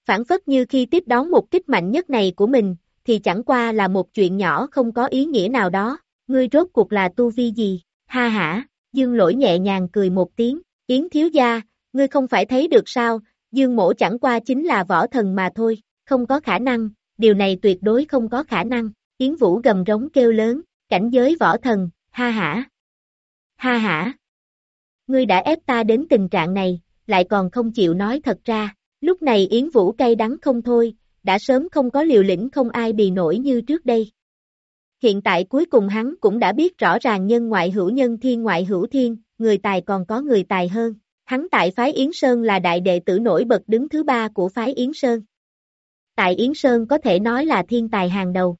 Phản phất như khi tiếp đón một kích mạnh nhất này của mình, thì chẳng qua là một chuyện nhỏ không có ý nghĩa nào đó, ngươi rốt cuộc là tu vi gì, ha hả, dương lỗi nhẹ nhàng cười một tiếng, Yến thiếu gia, ngươi không phải thấy được sao, dương mổ chẳng qua chính là võ thần mà thôi, không có khả năng, điều này tuyệt đối không có khả năng, Yến Vũ gầm rống kêu lớn, cảnh giới võ thần, ha hả, ha hả, ngươi đã ép ta đến tình trạng này, lại còn không chịu nói thật ra, lúc này Yến Vũ cay đắng không thôi, đã sớm không có liều lĩnh không ai bì nổi như trước đây. Hiện tại cuối cùng hắn cũng đã biết rõ ràng nhân ngoại hữu nhân thiên ngoại hữu thiên, người tài còn có người tài hơn. Hắn tại phái Yến Sơn là đại đệ tử nổi bật đứng thứ ba của phái Yến Sơn. Tại Yến Sơn có thể nói là thiên tài hàng đầu.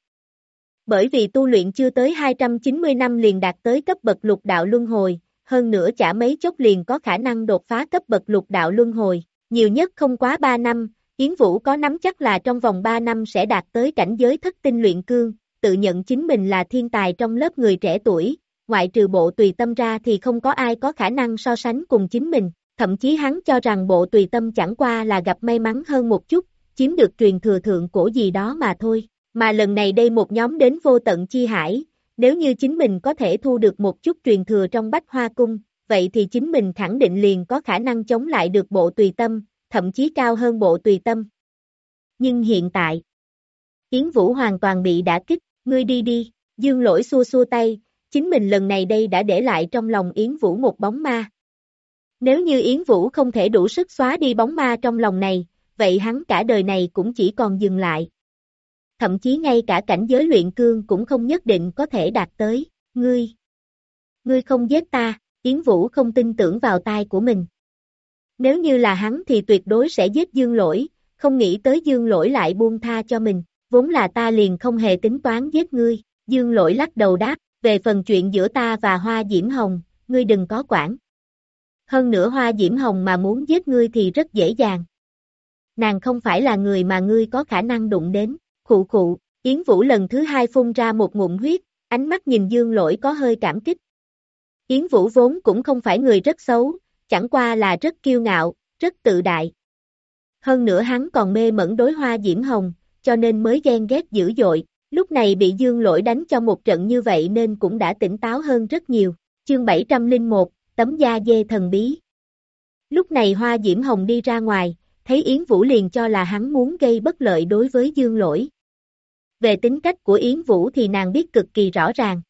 Bởi vì tu luyện chưa tới 290 năm liền đạt tới cấp bậc lục đạo luân hồi, hơn nữa chả mấy chốc liền có khả năng đột phá cấp bậc lục đạo luân hồi, nhiều nhất không quá 3 năm, Yến Vũ có nắm chắc là trong vòng 3 năm sẽ đạt tới cảnh giới thất tinh luyện cương, tự nhận chính mình là thiên tài trong lớp người trẻ tuổi, ngoại trừ bộ tùy tâm ra thì không có ai có khả năng so sánh cùng chính mình, thậm chí hắn cho rằng bộ tùy tâm chẳng qua là gặp may mắn hơn một chút, chiếm được truyền thừa thượng cổ gì đó mà thôi, mà lần này đây một nhóm đến vô tận chi hải, nếu như chính mình có thể thu được một chút truyền thừa trong bách hoa cung, vậy thì chính mình khẳng định liền có khả năng chống lại được bộ tùy tâm, thậm chí cao hơn bộ tùy tâm. Nhưng hiện tại, Yến Vũ hoàn toàn bị đả kích, ngươi đi đi, dương lỗi xua xua tay, chính mình lần này đây đã để lại trong lòng Yến Vũ một bóng ma. Nếu như Yến Vũ không thể đủ sức xóa đi bóng ma trong lòng này, vậy hắn cả đời này cũng chỉ còn dừng lại. Thậm chí ngay cả cảnh giới luyện cương cũng không nhất định có thể đạt tới, ngươi. Ngươi không giết ta, Yến Vũ không tin tưởng vào tai của mình. Nếu như là hắn thì tuyệt đối sẽ giết dương lỗi, không nghĩ tới dương lỗi lại buông tha cho mình, vốn là ta liền không hề tính toán giết ngươi, dương lỗi lắc đầu đáp, về phần chuyện giữa ta và Hoa Diễm Hồng, ngươi đừng có quản. Hơn nữa Hoa Diễm Hồng mà muốn giết ngươi thì rất dễ dàng. Nàng không phải là người mà ngươi có khả năng đụng đến, khụ khụ, Yến Vũ lần thứ hai phun ra một ngụm huyết, ánh mắt nhìn dương lỗi có hơi cảm kích. Yến Vũ vốn cũng không phải người rất xấu, chẳng qua là rất kiêu ngạo, rất tự đại. Hơn nữa hắn còn mê mẫn đối hoa diễm hồng, cho nên mới ghen ghét dữ dội, lúc này bị dương lỗi đánh cho một trận như vậy nên cũng đã tỉnh táo hơn rất nhiều. Chương 701, tấm da dê thần bí. Lúc này hoa diễm hồng đi ra ngoài, thấy Yến Vũ liền cho là hắn muốn gây bất lợi đối với dương lỗi. Về tính cách của Yến Vũ thì nàng biết cực kỳ rõ ràng.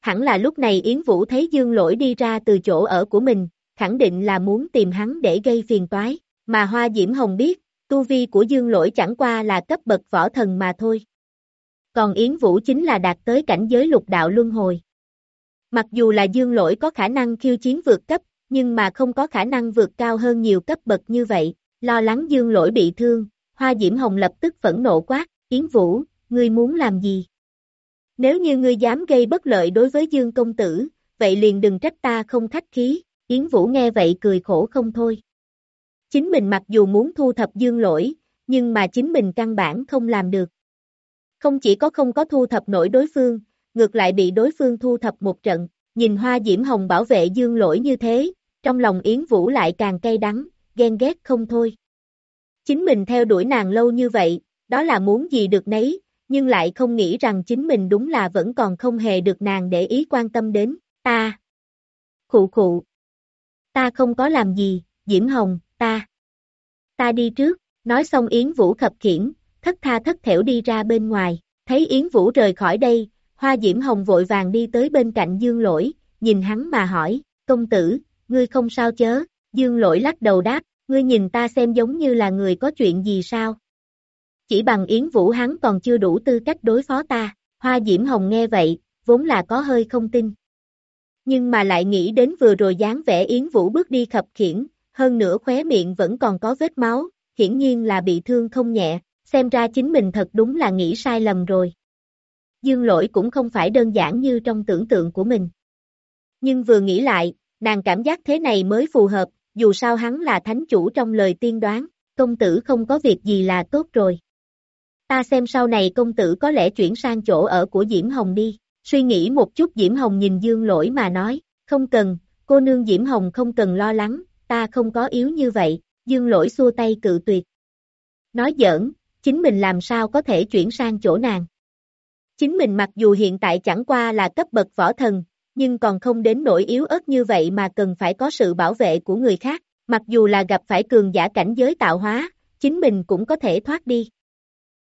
Hẳn là lúc này Yến Vũ thấy dương lỗi đi ra từ chỗ ở của mình, khẳng định là muốn tìm hắn để gây phiền toái, mà Hoa Diễm Hồng biết, tu vi của Dương Lỗi chẳng qua là cấp bậc võ thần mà thôi. Còn Yến Vũ chính là đạt tới cảnh giới lục đạo luân hồi. Mặc dù là Dương Lỗi có khả năng khiêu chiến vượt cấp, nhưng mà không có khả năng vượt cao hơn nhiều cấp bậc như vậy, lo lắng Dương Lỗi bị thương, Hoa Diễm Hồng lập tức phẫn nộ quát, Yến Vũ, ngươi muốn làm gì? Nếu như ngươi dám gây bất lợi đối với Dương Công Tử, vậy liền đừng trách ta không khách khí, Yến Vũ nghe vậy cười khổ không thôi. Chính mình mặc dù muốn thu thập dương lỗi, nhưng mà chính mình căn bản không làm được. Không chỉ có không có thu thập nổi đối phương, ngược lại bị đối phương thu thập một trận, nhìn hoa diễm hồng bảo vệ dương lỗi như thế, trong lòng Yến Vũ lại càng cay đắng, ghen ghét không thôi. Chính mình theo đuổi nàng lâu như vậy, đó là muốn gì được nấy, nhưng lại không nghĩ rằng chính mình đúng là vẫn còn không hề được nàng để ý quan tâm đến, ta. Khụ khụ, Ta không có làm gì, Diễm Hồng, ta. Ta đi trước, nói xong Yến Vũ khập khiển, thất tha thất thểu đi ra bên ngoài, thấy Yến Vũ rời khỏi đây, Hoa Diễm Hồng vội vàng đi tới bên cạnh Dương Lỗi, nhìn hắn mà hỏi, công tử, ngươi không sao chớ, dương lỗi lắc đầu đáp, ngươi nhìn ta xem giống như là người có chuyện gì sao? Chỉ bằng Yến Vũ hắn còn chưa đủ tư cách đối phó ta, Hoa Diễm Hồng nghe vậy, vốn là có hơi không tin. Nhưng mà lại nghĩ đến vừa rồi dáng vẻ Yến Vũ bước đi khập khiển, hơn nữa khóe miệng vẫn còn có vết máu, hiển nhiên là bị thương không nhẹ, xem ra chính mình thật đúng là nghĩ sai lầm rồi. Dương lỗi cũng không phải đơn giản như trong tưởng tượng của mình. Nhưng vừa nghĩ lại, nàng cảm giác thế này mới phù hợp, dù sao hắn là thánh chủ trong lời tiên đoán, công tử không có việc gì là tốt rồi. Ta xem sau này công tử có lẽ chuyển sang chỗ ở của Diễm Hồng đi, suy nghĩ một chút Diễm Hồng nhìn Dương lỗi mà nói, không cần, cô nương Diễm Hồng không cần lo lắng, ta không có yếu như vậy, Dương lỗi xua tay cự tuyệt. Nói giỡn, chính mình làm sao có thể chuyển sang chỗ nàng. Chính mình mặc dù hiện tại chẳng qua là cấp bậc võ thần, nhưng còn không đến nỗi yếu ớt như vậy mà cần phải có sự bảo vệ của người khác, mặc dù là gặp phải cường giả cảnh giới tạo hóa, chính mình cũng có thể thoát đi.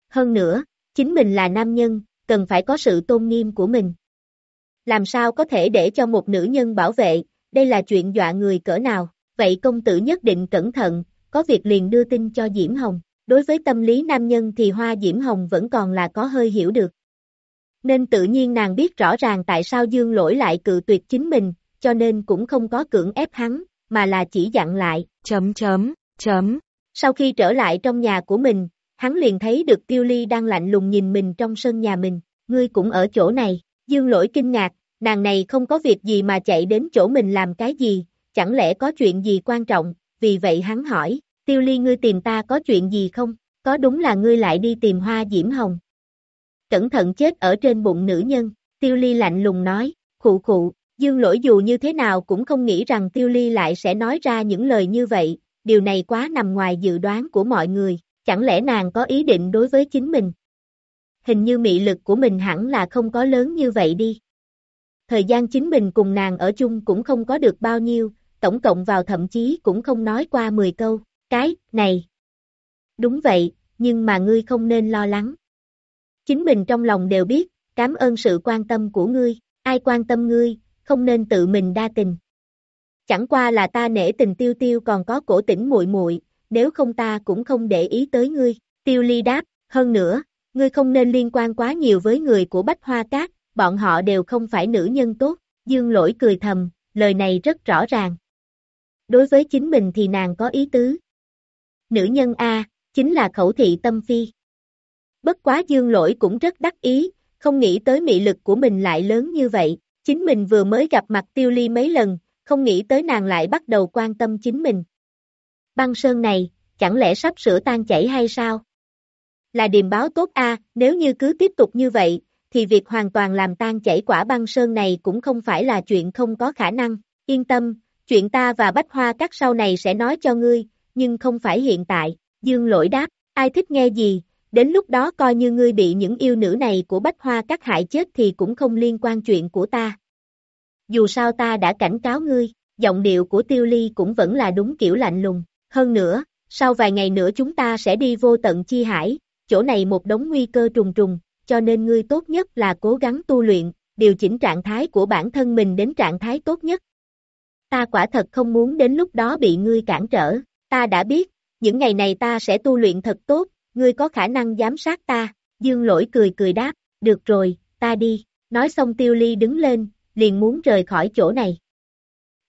Hơn nữa, chính mình là nam nhân, cần phải có sự tôn nghiêm của mình. Làm sao có thể để cho một nữ nhân bảo vệ, đây là chuyện dọa người cỡ nào, vậy công tử nhất định cẩn thận, có việc liền đưa tin cho Diễm Hồng. Đối với tâm lý nam nhân thì Hoa Diễm Hồng vẫn còn là có hơi hiểu được. Nên tự nhiên nàng biết rõ ràng tại sao Dương lỗi lại cự tuyệt chính mình, cho nên cũng không có cưỡng ép hắn, mà là chỉ dặn lại. Chấm chấm, chấm. Sau khi trở lại trong nhà của mình, hắn liền thấy được Tiêu Ly đang lạnh lùng nhìn mình trong sân nhà mình, ngươi cũng ở chỗ này, Dương lỗi kinh ngạc, nàng này không có việc gì mà chạy đến chỗ mình làm cái gì, chẳng lẽ có chuyện gì quan trọng, vì vậy hắn hỏi, Tiêu Ly ngươi tìm ta có chuyện gì không, có đúng là ngươi lại đi tìm hoa diễm hồng. Cẩn thận chết ở trên bụng nữ nhân, Tiêu Ly lạnh lùng nói, khụ khụ, Dương lỗi dù như thế nào cũng không nghĩ rằng Tiêu Ly lại sẽ nói ra những lời như vậy, điều này quá nằm ngoài dự đoán của mọi người, chẳng lẽ nàng có ý định đối với chính mình. Hình như mị lực của mình hẳn là không có lớn như vậy đi. Thời gian chính mình cùng nàng ở chung cũng không có được bao nhiêu, tổng cộng vào thậm chí cũng không nói qua 10 câu, cái, này. Đúng vậy, nhưng mà ngươi không nên lo lắng. Chính mình trong lòng đều biết, cảm ơn sự quan tâm của ngươi, ai quan tâm ngươi, không nên tự mình đa tình. Chẳng qua là ta nể tình tiêu tiêu còn có cổ tỉnh muội muội, nếu không ta cũng không để ý tới ngươi, tiêu ly đáp, hơn nữa, ngươi không nên liên quan quá nhiều với người của Bách Hoa Cát, bọn họ đều không phải nữ nhân tốt, dương lỗi cười thầm, lời này rất rõ ràng. Đối với chính mình thì nàng có ý tứ. Nữ nhân A, chính là khẩu thị tâm phi. Bất quá dương lỗi cũng rất đắc ý, không nghĩ tới mị lực của mình lại lớn như vậy, chính mình vừa mới gặp mặt tiêu ly mấy lần, không nghĩ tới nàng lại bắt đầu quan tâm chính mình. Băng sơn này, chẳng lẽ sắp sửa tan chảy hay sao? Là điềm báo tốt a nếu như cứ tiếp tục như vậy, thì việc hoàn toàn làm tan chảy quả băng sơn này cũng không phải là chuyện không có khả năng, yên tâm, chuyện ta và Bách Hoa các sau này sẽ nói cho ngươi, nhưng không phải hiện tại, dương lỗi đáp, ai thích nghe gì, đến lúc đó coi như ngươi bị những yêu nữ này của Bách Hoa các hại chết thì cũng không liên quan chuyện của ta. Dù sao ta đã cảnh cáo ngươi, giọng điệu của tiêu ly cũng vẫn là đúng kiểu lạnh lùng, hơn nữa, sau vài ngày nữa chúng ta sẽ đi vô tận chi hải, chỗ này một đống nguy cơ trùng trùng, cho nên ngươi tốt nhất là cố gắng tu luyện, điều chỉnh trạng thái của bản thân mình đến trạng thái tốt nhất. Ta quả thật không muốn đến lúc đó bị ngươi cản trở, ta đã biết, những ngày này ta sẽ tu luyện thật tốt, ngươi có khả năng giám sát ta, dương lỗi cười cười đáp, được rồi, ta đi, nói xong tiêu ly đứng lên, liền muốn rời khỏi chỗ này.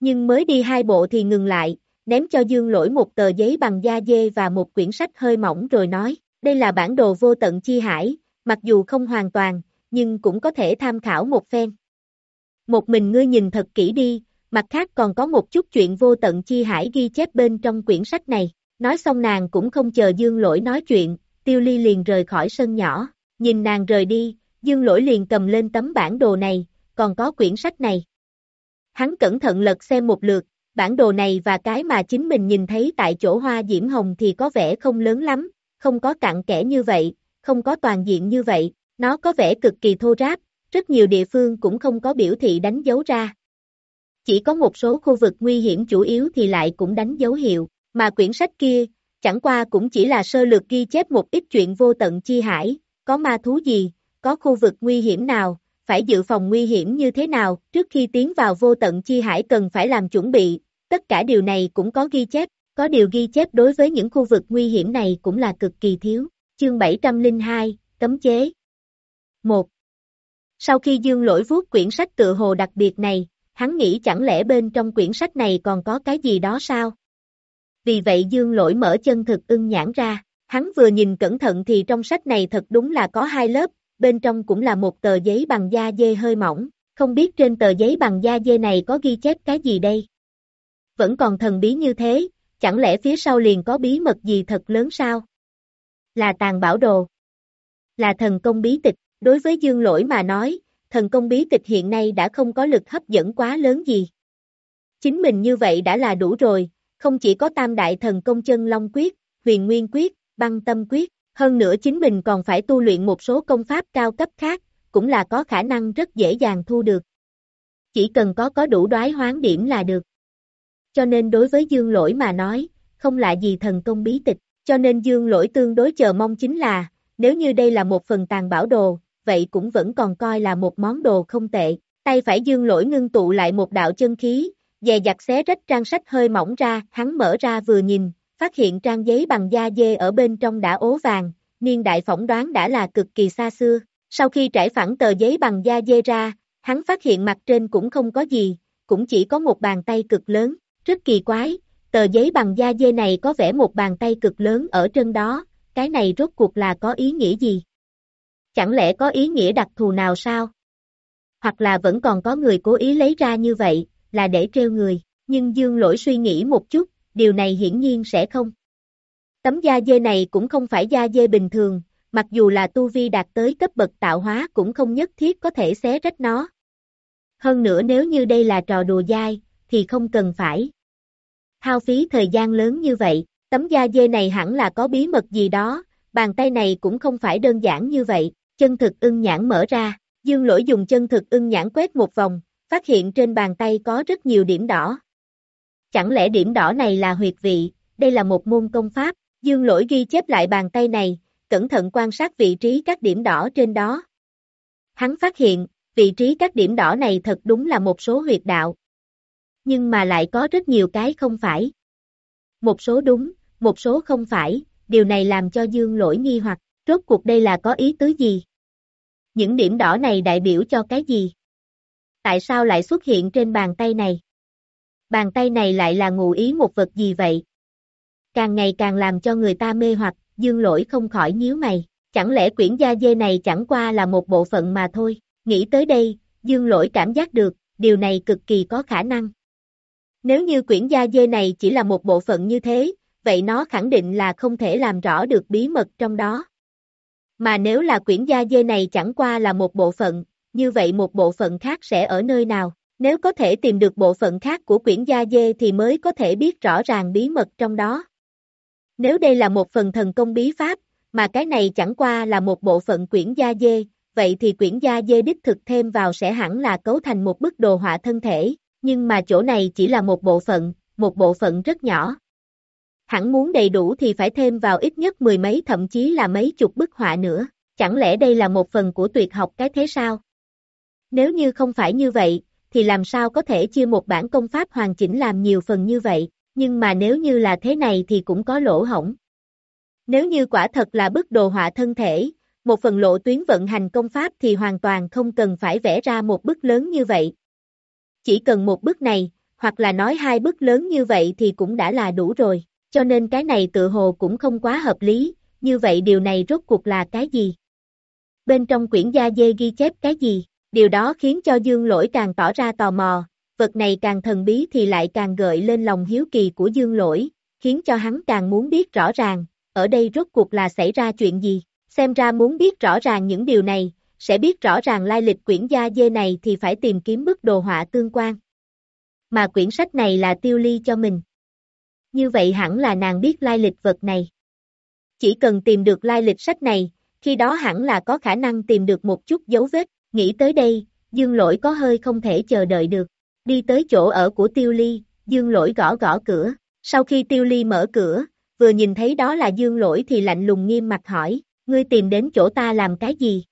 Nhưng mới đi hai bộ thì ngừng lại, ném cho dương lỗi một tờ giấy bằng da dê và một quyển sách hơi mỏng rồi nói, đây là bản đồ vô tận chi hải, mặc dù không hoàn toàn, nhưng cũng có thể tham khảo một phen. Một mình ngươi nhìn thật kỹ đi, mặt khác còn có một chút chuyện vô tận chi hải ghi chép bên trong quyển sách này. Nói xong nàng cũng không chờ Dương Lỗi nói chuyện, Tiêu Ly liền rời khỏi sân nhỏ, nhìn nàng rời đi, Dương Lỗi liền cầm lên tấm bản đồ này, còn có quyển sách này. Hắn cẩn thận lật xem một lượt, bản đồ này và cái mà chính mình nhìn thấy tại chỗ hoa diễm hồng thì có vẻ không lớn lắm, không có cặn kẽ như vậy, không có toàn diện như vậy, nó có vẻ cực kỳ thô ráp, rất nhiều địa phương cũng không có biểu thị đánh dấu ra. Chỉ có một số khu vực nguy hiểm chủ yếu thì lại cũng đánh dấu hiệu, mà quyển sách kia, chẳng qua cũng chỉ là sơ lược ghi chép một ít chuyện vô tận chi hải, có ma thú gì, có khu vực nguy hiểm nào, phải dự phòng nguy hiểm như thế nào, trước khi tiến vào vô tận chi hải cần phải làm chuẩn bị, tất cả điều này cũng có ghi chép, có điều ghi chép đối với những khu vực nguy hiểm này cũng là cực kỳ thiếu. Chương 702, Cấm chế 1. Sau khi Dương Lỗi vuốt quyển sách tự hồ đặc biệt này, hắn nghĩ chẳng lẽ bên trong quyển sách này còn có cái gì đó sao? Vì vậy Dương Lỗi mở chân thực ưng nhãn ra, hắn vừa nhìn cẩn thận thì trong sách này thật đúng là có hai lớp, bên trong cũng là một tờ giấy bằng da dê hơi mỏng, không biết trên tờ giấy bằng da dê này có ghi chép cái gì đây? Vẫn còn thần bí như thế, chẳng lẽ phía sau liền có bí mật gì thật lớn sao? Là tàn bảo đồ. Là thần công bí tịch, đối với dương lỗi mà nói, thần công bí tịch hiện nay đã không có lực hấp dẫn quá lớn gì. Chính mình như vậy đã là đủ rồi, không chỉ có tam đại thần công chân long quyết, huyền nguyên quyết, băng tâm quyết, hơn nữa chính mình còn phải tu luyện một số công pháp cao cấp khác, cũng là có khả năng rất dễ dàng thu được. Chỉ cần có có đủ đoái hoán điểm là được. Cho nên đối với dương lỗi mà nói, không lạ gì thần công bí tịch, cho nên dương lỗi tương đối chờ mong chính là, nếu như đây là một phần tàn bảo đồ, vậy cũng vẫn còn coi là một món đồ không tệ. Tay phải dương lỗi ngưng tụ lại một đạo chân khí, dè dặt xé rách trang sách hơi mỏng ra, hắn mở ra vừa nhìn, phát hiện trang giấy bằng da dê ở bên trong đã ố vàng, niên đại phỏng đoán đã là cực kỳ xa xưa. Sau khi trải phẳng tờ giấy bằng da dê ra, hắn phát hiện mặt trên cũng không có gì, cũng chỉ có một bàn tay cực lớn, rất kỳ quái, tờ giấy bằng da dê này có vẻ một bàn tay cực lớn ở trên đó, cái này rốt cuộc là có ý nghĩa gì? Chẳng lẽ có ý nghĩa đặc thù nào sao? Hoặc là vẫn còn có người cố ý lấy ra như vậy, là để treo người, nhưng Dương Lỗi suy nghĩ một chút, điều này hiển nhiên sẽ không. Tấm da dê này cũng không phải da dê bình thường, mặc dù là tu vi đạt tới cấp bậc tạo hóa cũng không nhất thiết có thể xé rách nó. Hơn nữa nếu như đây là trò đùa dai, thì không cần phải. thao phí thời gian lớn như vậy, tấm da dê này hẳn là có bí mật gì đó, bàn tay này cũng không phải đơn giản như vậy, chân thực ưng nhãn mở ra, dương lỗi dùng chân thực ưng nhãn quét một vòng, phát hiện trên bàn tay có rất nhiều điểm đỏ. Chẳng lẽ điểm đỏ này là huyệt vị, đây là một môn công pháp, dương lỗi ghi chép lại bàn tay này, cẩn thận quan sát vị trí các điểm đỏ trên đó. Hắn phát hiện, vị trí các điểm đỏ này thật đúng là một số huyệt đạo. Nhưng mà lại có rất nhiều cái không phải. Một số đúng, một số không phải, điều này làm cho Dương lỗi nghi hoặc, rốt cuộc đây là có ý tứ gì? Những điểm đỏ này đại biểu cho cái gì? Tại sao lại xuất hiện trên bàn tay này? Bàn tay này lại là ngụ ý một vật gì vậy? Càng ngày càng làm cho người ta mê hoặc, dương lỗi không khỏi nhíu mày, chẳng lẽ quyển da dê này chẳng qua là một bộ phận mà thôi, nghĩ tới đây, dương lỗi cảm giác được, điều này cực kỳ có khả năng. Nếu như quyển da dê này chỉ là một bộ phận như thế, vậy nó khẳng định là không thể làm rõ được bí mật trong đó. Mà nếu là quyển gia dê này chẳng qua là một bộ phận, như vậy một bộ phận khác sẽ ở nơi nào? Nếu có thể tìm được bộ phận khác của quyển gia dê thì mới có thể biết rõ ràng bí mật trong đó. Nếu đây là một phần thần công bí pháp, mà cái này chẳng qua là một bộ phận quyển gia dê, vậy thì quyển gia dê đích thực thêm vào sẽ hẳn là cấu thành một bức đồ họa thân thể, nhưng mà chỗ này chỉ là một bộ phận, một bộ phận rất nhỏ. Hẳn muốn đầy đủ thì phải thêm vào ít nhất mười mấy thậm chí là mấy chục bức họa nữa, chẳng lẽ đây là một phần của tuyệt học cái thế sao? Nếu như không phải như vậy, thì làm sao có thể chia một bản công pháp hoàn chỉnh làm nhiều phần như vậy, nhưng mà nếu như là thế này thì cũng có lỗ hổng. Nếu như quả thật là bức đồ họa thân thể, một phần lộ tuyến vận hành công pháp thì hoàn toàn không cần phải vẽ ra một bức lớn như vậy. Chỉ cần một bức này, hoặc là nói hai bức lớn như vậy thì cũng đã là đủ rồi, cho nên cái này tự hồ cũng không quá hợp lý, như vậy điều này rốt cuộc là cái gì? Bên trong quyển da dê ghi chép cái gì? Điều đó khiến cho Dương Lỗi càng tỏ ra tò mò, vật này càng thần bí thì lại càng gợi lên lòng hiếu kỳ của Dương Lỗi, khiến cho hắn càng muốn biết rõ ràng, ở đây rốt cuộc là xảy ra chuyện gì, xem ra muốn biết rõ ràng những điều này, sẽ biết rõ ràng lai lịch quyển da dê này thì phải tìm kiếm bức đồ họa tương quan. Mà quyển sách này là tiêu ly cho mình. Như vậy hẳn là nàng biết lai lịch vật này. Chỉ cần tìm được lai lịch sách này, khi đó hẳn là có khả năng tìm được một chút dấu vết, nghĩ tới đây, dương lỗi có hơi không thể chờ đợi được. Đi tới chỗ ở của tiêu ly, dương lỗi gõ gõ cửa, sau khi tiêu ly mở cửa, vừa nhìn thấy đó là dương lỗi thì lạnh lùng nghiêm mặt hỏi, ngươi tìm đến chỗ ta làm cái gì?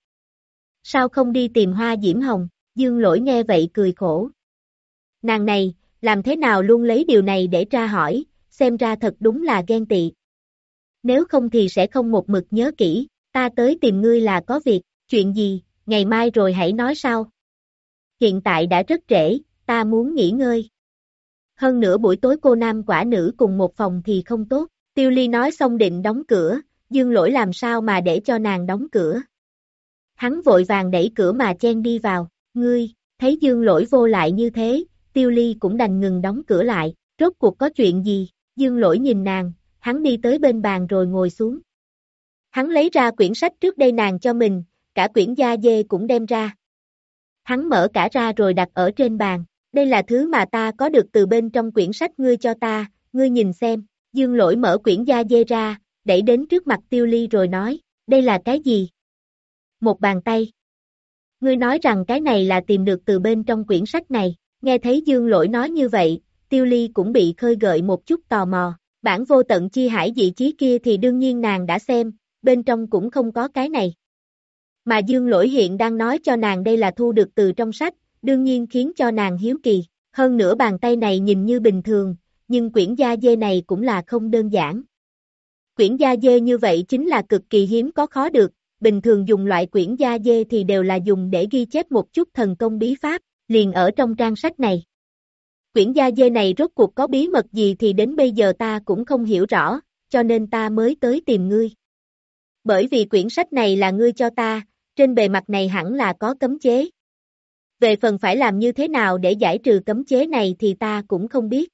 Sao không đi tìm hoa diễm hồng? Dương lỗi nghe vậy cười khổ. Nàng này, Làm thế nào luôn lấy điều này để tra hỏi, xem ra thật đúng là ghen tị. Nếu không thì sẽ không một mực nhớ kỹ, ta tới tìm ngươi là có việc, chuyện gì, ngày mai rồi hãy nói sau. Hiện tại đã rất trễ, ta muốn nghỉ ngơi. Hơn nữa buổi tối cô nam quả nữ cùng một phòng thì không tốt, tiêu ly nói xong định đóng cửa, dương lỗi làm sao mà để cho nàng đóng cửa. Hắn vội vàng đẩy cửa mà chen đi vào, ngươi, thấy dương lỗi vô lại như thế, tiêu ly cũng đành ngừng đóng cửa lại, rốt cuộc có chuyện gì, dương lỗi nhìn nàng, hắn đi tới bên bàn rồi ngồi xuống. Hắn lấy ra quyển sách trước đây nàng cho mình, cả quyển da dê cũng đem ra. Hắn mở cả ra rồi đặt ở trên bàn, đây là thứ mà ta có được từ bên trong quyển sách ngươi cho ta, ngươi nhìn xem, dương lỗi mở quyển da dê ra, đẩy đến trước mặt tiêu ly rồi nói, đây là cái gì? Một bàn tay. Ngươi nói rằng cái này là tìm được từ bên trong quyển sách này, nghe thấy dương lỗi nói như vậy, tiêu ly cũng bị khơi gợi một chút tò mò, bản vô tận chi hải dị chí kia thì đương nhiên nàng đã xem, bên trong cũng không có cái này. Mà dương lỗi hiện đang nói cho nàng đây là thu được từ trong sách, đương nhiên khiến cho nàng hiếu kỳ, hơn nữa bàn tay này nhìn như bình thường, nhưng quyển da dê này cũng là không đơn giản. Quyển da dê như vậy chính là cực kỳ hiếm có khó được, bình thường dùng loại quyển da dê thì đều là dùng để ghi chép một chút thần công bí pháp, liền ở trong trang sách này. Quyển gia dê này rốt cuộc có bí mật gì thì đến bây giờ ta cũng không hiểu rõ, cho nên ta mới tới tìm ngươi. Bởi vì quyển sách này là ngươi cho ta, trên bề mặt này hẳn là có cấm chế. Về phần phải làm như thế nào để giải trừ cấm chế này thì ta cũng không biết.